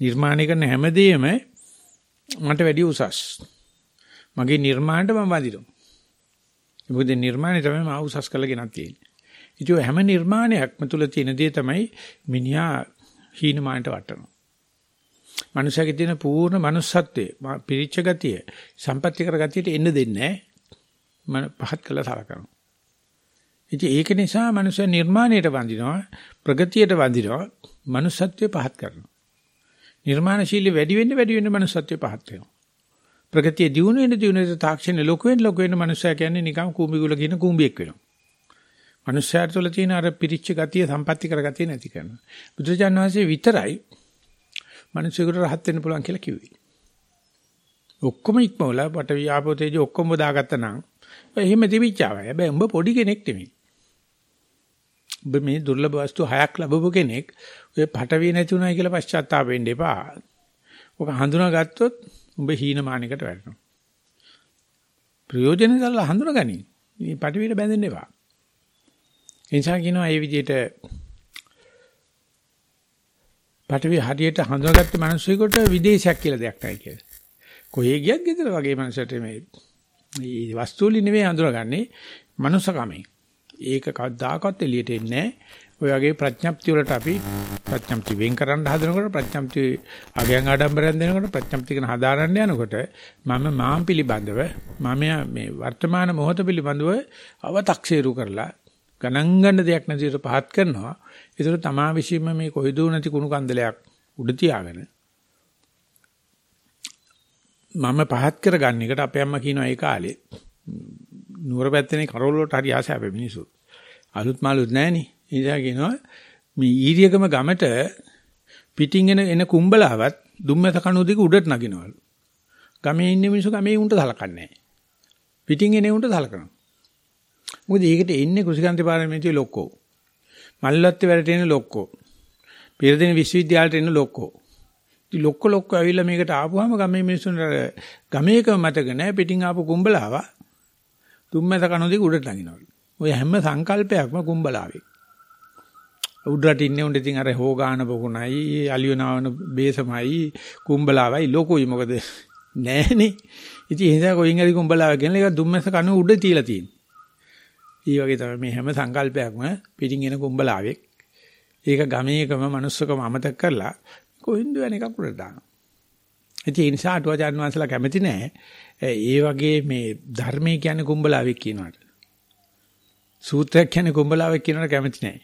නිර්මාණය කරන හැමදේම මට වැඩි උසස්. මගේ නිර්මාණයට මම වදිනවා. මොකද නිර්මාණය තමයි මම උසස් කරලා ගෙනත් තියෙන්නේ. ඉතින් හැම නිර්මාණයක්ම තුල තියෙන දේ තමයි මිනිහා හීනමානට වටනවා. මනුෂයාගේ තියෙන පූර්ණ manussත්වයේ පිරිච්ච ගතිය, සම්පත්‍ති කර ගතියට එන්න දෙන්නේ නැහැ. පහත් කළා සලකනවා. ඉතින් ඒක නිසා මනුෂයා නිර්මාණයට වඳිනවා, ප්‍රගතියට වඳිනවා, manussත්වයේ පහත් කරනවා. නිර්මාණශීලී වැඩි වෙන්න වැඩි වෙන්න මනුස්සත්වය පහත් වෙනවා. ප්‍රගතිය දියුණු වෙන දියුණු වෙන තාක්ෂණය ලොකු වෙන ලොකු වෙන මනුස්සයා කියන්නේ නිකන් කූඹිගුල කියන කූඹියෙක් වෙනවා. මනුස්සයාට තුළ තියෙන අර පිරිච්ච ගතිය සම්පatti කර ගතිය නැති කරනවා. බුදුරජාණන් වහන්සේ විතරයි මනුස්සයෙකුට රහත් වෙන්න පුළුවන් කියලා කිව්වේ. ඔක්කොම ඉක්මවලා පට වියාපෝ තේජ ඔක්කොම දාගත්තා නම් එහෙම තිබිච්චාවයි. හැබැයි උඹ පොඩි කෙනෙක් නෙමෙයි. ඔබ මේ දුර්ලභ වස්තු හයක් ලැබපු කෙනෙක් ඔය පටවිය නැති උනායි කියලා පශ්චාත්තාප වෙන්න එපා. ඔක හඳුනාගත්තොත් උඹ හීනමානයකට වැටෙනවා. ප්‍රයෝජන දල්ලා හඳුනගනි. මේ පටවියට බැඳෙන්න එපා. එනිසා කියනවා මේ විදිහට පටවිය හරියට හඳුනාගත්ත මිනිස්සුෙකුට විදේශයක් කියලා දෙයක් නැහැ කියලා. කොහේ ගියත් ගෙදර වගේ මිනිස්සුන්ට මේ මේ වස්තු වලින් නෙවෙයි හඳුනාගන්නේ මනුස්සකමෙන්. ඒක කවදාකවත් එළියට එන්නේ ඔය වගේ ප්‍රඥප්ති වලට අපි ප්‍රඥප්ති වෙන් කරන්න හදනකොට ප්‍රඥප්ති අගයන් ආඩම්බරයෙන් දෙනකොට ප්‍රඥප්ති කරන හදාරන්න යනකොට මම මාම් පිළිබඳව මම මේ වර්තමාන මොහොත පිළිබඳව අව탁සීරු කරලා ගණන් ගන්න දෙයක් නැතිවට පහත් කරනවා ඒතර තමා විශ්ීම මේ කොයිදෝ නැති කුණු කන්දලයක් උඩ තියාගෙන මම පහත් කරගන්න එකට අපේ අම්මා කියනවා ඒ කාලේ නුවර පැත්තේ කරවල වලට හරි ආසයි අපේ මිනිස්සු. අලුත් මාළුත් නැහනේ. ඉතින් කියනවා මේ ඊරියකම ගමට පිටින් එන එන කුඹලාවත් දුම්මත කණු දෙක උඩට නගිනවලු. ගමේ ඉන්න මිනිස්සු ගමේ උන්ට සලකන්නේ නැහැ. පිටින් එන උන්ට සලකනවා. මොකද ඒකට එන්නේ කුසිකාන්ති පාරමිතිය ලොක්කෝ. මල්ලත්තේ වැඩට එන ලොක්කෝ. පෙරදින විශ්වවිද්‍යාලයට එන ලොක්කෝ. ඉතින් ලොක්ක ලොක්ක ඇවිල්ලා මේකට ආපුවාම ගමේ මිනිස්සුන්ට ගමේකම මතක නැහැ පිටින් ආපු කුඹලාවා තුම්මැත කනෝදී උඩට නගිනවලු. ඔය හැම සංකල්පයක්ම කුඹලාවේ. උඩරට ඉන්නේ උන්ට ඉතින් අර හෝගාන බොකුණයි අලියනාවන බේසමයි කුඹලාවයි ලොකුයි මොකද නෑනේ. ඉතින් ඒ නිසා කොයින් හරි කුඹලාව කියන එක දුම්මැස කන උඩ තියලා තියෙනවා. ඊ වගේ තමයි මේ හැම සංකල්පයක්ම පිටින් එන කුඹලාවෙක්. ඒක ගමේකම manussකම අමතක කරලා කොහින්ද වෙන එකක් උඩට දානවා. ඒ නිසා අටුවාචාන් වහන්සේලා කැමති නෑ. ඒ වගේ මේ ධර්මයේ කියන්නේ කුඹලාවෙක් කියනවාට. සූත්‍රයක් කියන්නේ කුඹලාවෙක් කියනවාට කැමති නෑ.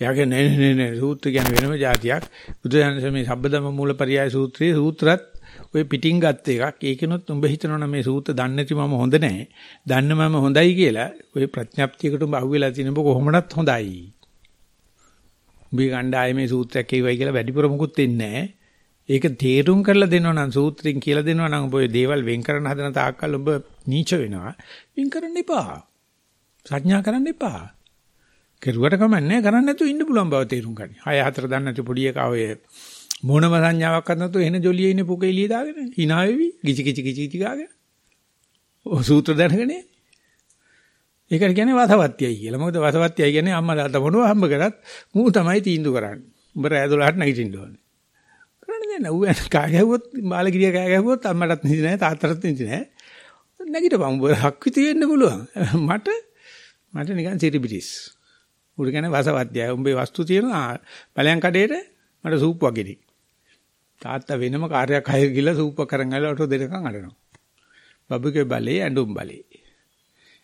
එයාගේ නේ නේ නේ සූත්‍ර කියන්නේ වෙනම જાතියක්. බුදුදහමේ මේ සබ්බදම මූලපරියාය සූත්‍රයේ සූත්‍රත් ඔය පිටින් ගත්ත එකක්. ඒකනොත් උඹ හිතනවනේ මේ සූත්‍ර දන්නේ නැති මම හොඳ නැහැ. දන්න මම හොඳයි කියලා ඔය ප්‍රඥප්තියකට උඹ අහුවෙලා තියෙන ඔබ කොහොමදත් හොඳයි. උඹේ ගණ්ඩායේ මේ සූත්‍රයක් කියවයි කියලා වැඩිපුර මුකුත් දෙන්නේ නැහැ. ඒක තේරුම් කරලා දෙනවා නම් සූත්‍රයෙන් කියලා දෙනවා නම් ඔබ ඔය දේවල් වෙන් කරන්න හදන තාක්කල් ඔබ නීච වෙනවා. වෙන් කරන්න එපා. සංඥා කරන්න එපා. කෙරුවට කමන්නේ කරන්න නැතුව ඉන්න පුළුවන් බව තේරුම් ගන්න. 6 4 දන්නේ නැති පොඩි එකා ඔය මොනම සංඥාවක් නැතුව එන ජොලියේ ඉන්නේ පුක එළිය දාගෙන hina වෙවි කිචි කිචි කිචි කිචි ගාගෙන. ඔය සූත්‍ර දැනගනේ. ඒකට කියන්නේ වසවත්යයි කියලා. මොකද වසවත්යයි කියන්නේ අම්මා තාත්තා මොනවා හම්බ කරත් මූ තමයි තීන්දුව කරන්නේ. උඹ රෑ 12ට නැගිටින්න ඕනේ. කරන්නේ නැහැ. ඌ කෑ ගැහුවොත් බාලගිරිය කෑ ගැහුවොත් අම්මටත් නිදි නැහැ තාත්තටත් නිදි නැහැ. නැගිටපන් උඹ හක්විති වෙන්න පුළුවන්. මට මට නිකන් සිරිබිටිස්. උඩ කියන්නේ වසවත්යයි. උඹේ වස්තු තියෙනවා බලයන් කඩේට මට සූප් වගේනි. තාත්තා වෙනම කාර්යයක් හයර ගිහලා සූප් කරන් ඇවිල්ලා ඔටෝ දෙනකන් අඬනවා. බබුගේ බලේ ඇඬුම් බලේ.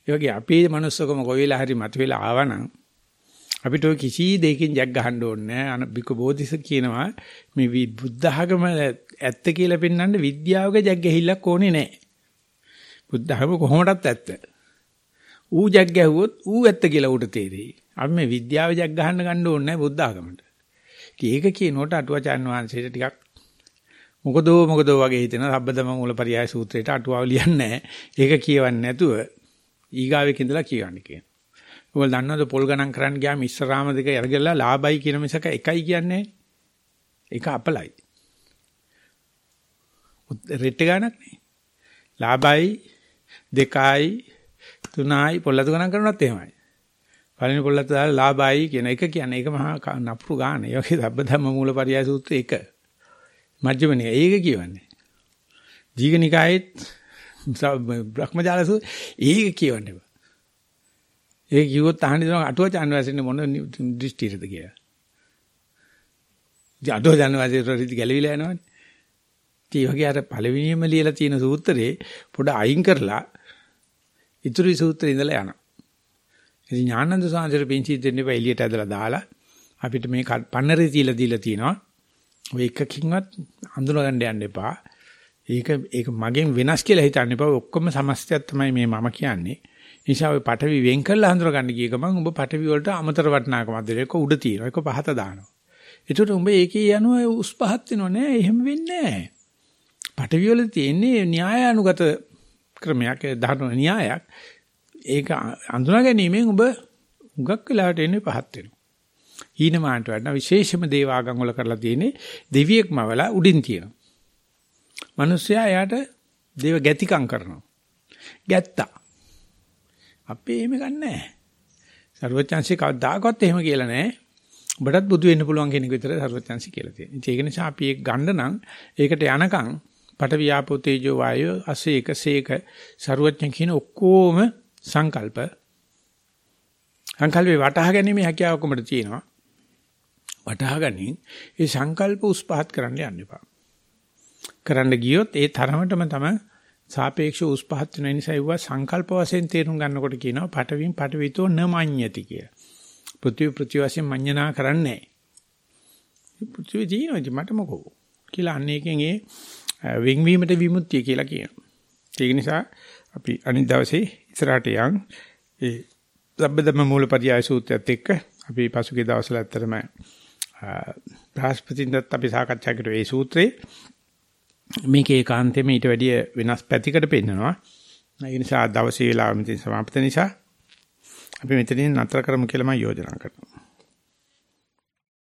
ඒ වගේ අපේ manussකම කොයිලා හරි මතුවලා ආවනම් අපිට ඔය කිසි දෙයකින් ජග් ගහන්න ඕනේ නැහැ. බික බෝධිස කියනවා මේ බුද්ධ ආගම ඇත්ත කියලා පෙන්වන්න විද්‍යාවක ජග් ගහිල්ලක් ඕනේ නැහැ. බුද්ධ ආගම කොහොමදත් ඇත්ත. ඌ ජග් ගැහුවොත් ඌ ඇත්ත කියලා ඌට තේරෙයි. අපි මේ විද්‍යාව ජග් ගහන්න ගන්න ඕනේ නැහැ බුද්ධ ආගමට. ඒක කියනකොට අටුවචාන් වහන්සේට ටිකක් මොකදෝ මොකදෝ වගේ හිතෙන සබ්බදම මූලපරියාය සූත්‍රයට අටුවාව ලියන්නේ ඒක කියවන්නේ නැතුව ඊගාවෙක ඉඳලා කියවන්නේ කියන. ඔයගොල්ලෝ දන්නවද පොල් ගණන් කරන්න ගියාම ඉස්සරහාම දෙක අරගෙලා ලාභයි කියන මිසක එකයි කියන්නේ ඒක අපලයි. රෙට් ගණක් නේ. ලාභයි දෙකයි තුනයි පොල්ලතු ගණන් කරනවත් එහෙමයි. පළවෙනි පොල්ලත් දාලා ලාභයි කියන එක කියන්නේ ඒක මහා නපුරු ගාන. ඒ වගේ සබ්බධම්ම මූලපරියාය සූත්‍රය එක. මජ්ක්‍ධිමනික ඒක කියවන්නේ. දීඝනිකායෙත් බ්‍රහ්මජාල සූත්‍රය ඒක කියවන්නේ. ඒක කිව්වොත් අහන්නේ දෙනවා අටුව චාන්වැසින්නේ මොන දෘෂ්ටියටද කියලා. ඉතින් අටුව චාන්වැසිට රීති ගැලවිලා යනවනේ. ඒ වගේ අර පළවෙනියම ලියලා තියෙන සූත්‍රේ පොඩ අයින් කරලා ඉතුරු සූත්‍රේ ඉඳලා යනවා. ඉතින් ඥානන්ද සාන්දර පිංචි දෙන්න එපා එළියට ඇදලා දාලා අපිට මේ පන්නරේ තියලා දීලා තිනවා. ඔය එකකින්වත් හඳුනගන්න යන්න එපා. ඒක ඒක මගෙන් වෙනස් කියලා හිතන්න එපා. ඔක්කොම සමස්තයක් තමයි මේ මම කියන්නේ. නිසා ඔය පටවි වෙන් කරලා හඳුනගන්න ගිය ගමන් ඔබ පටවි වලට අමතර වටිනාකමක් දෙලා එක උඩ තියෙනවා. එක පහත දානවා. ඒකට උඹ ඒකේ යනවා උස් පහත් වෙනව නෑ. එහෙම වෙන්නේ නෑ. පටවි වල තියෙන්නේ න්‍යායානුගත ක්‍රමයක් ධර්ම න්‍යායක්. ඒක අඳුනා ගැනීමෙන් ඔබ හුඟක් වෙලාවට එන්නේ පහත් වෙනවා. හීනමාන්ට වඩා විශේෂම දේවාගම් වල කරලා තියෙන්නේ දෙවියෙක්ම වල උඩින් තියෙනවා. මිනිස්සයා එයාට දේව ගැතිකම් කරනවා. ගැත්තා. අපි එහෙම ගන්නෑ. සර්වචන්සි කවදාකවත් එහෙම කියලා නෑ. ඔබටත් බුදු වෙන්න පුළුවන් කෙනෙක් විතර සර්වචන්සි කියලා තියෙනවා. ඒක නිසා අපි ඒක ගන්න නම් ඒකට යනකම් පට වියාපෝ තේජෝ වායෝ අසේක සේක සර්වඥ කියන ඔක්කොම සංකල්ප සංකල්පේ වටහා ගැනීම හැකියාව කොමද තියෙනවා. වටහා ගැනීම ඒ සංකල්ප උස්පහත් කරන්න යන්න එපා. කරන්න ගියොත් ඒ තරමටම තමයි සාපේක්ෂව උස්පහත් වෙන නිසා ඒවා සංකල්ප වශයෙන් තේරුම් ගන්නකොට කියනවා පටවින් පටවිතෝ නමඤ්ඤති කිය. පෘථිවි පෘථිවි වශයෙන් මඤ්ඤණා කරන්නේ නැහැ. පෘථිවි දිනවද මට මොකෝ කියලා අන්න එකෙන් ඒ වෙන්වීමට විමුක්තිය කියලා කියනවා. ඒක නිසා අපි අනිත් දවසේ ඉස්සරහට යන් ඒ සබ්බදම මූලපරියාය සූත්‍රයත් එක්ක අපි පසුගිය දවස්වල ඇත්තටම බ්‍රහස්පතින්දත් අපි සාකච්ඡා කරුවේ මේ සූත්‍රේ මේකේ ඒකාන්තෙම ඊට වැඩිය වෙනස් පැතිකඩ පෙන්නනවා. ඒ නිසා දවසේ වෙලාව මෙතන සමාප්ත නිසා අපි මෙතනින් නතර කරමු කියලා මම යෝජනා කරනවා.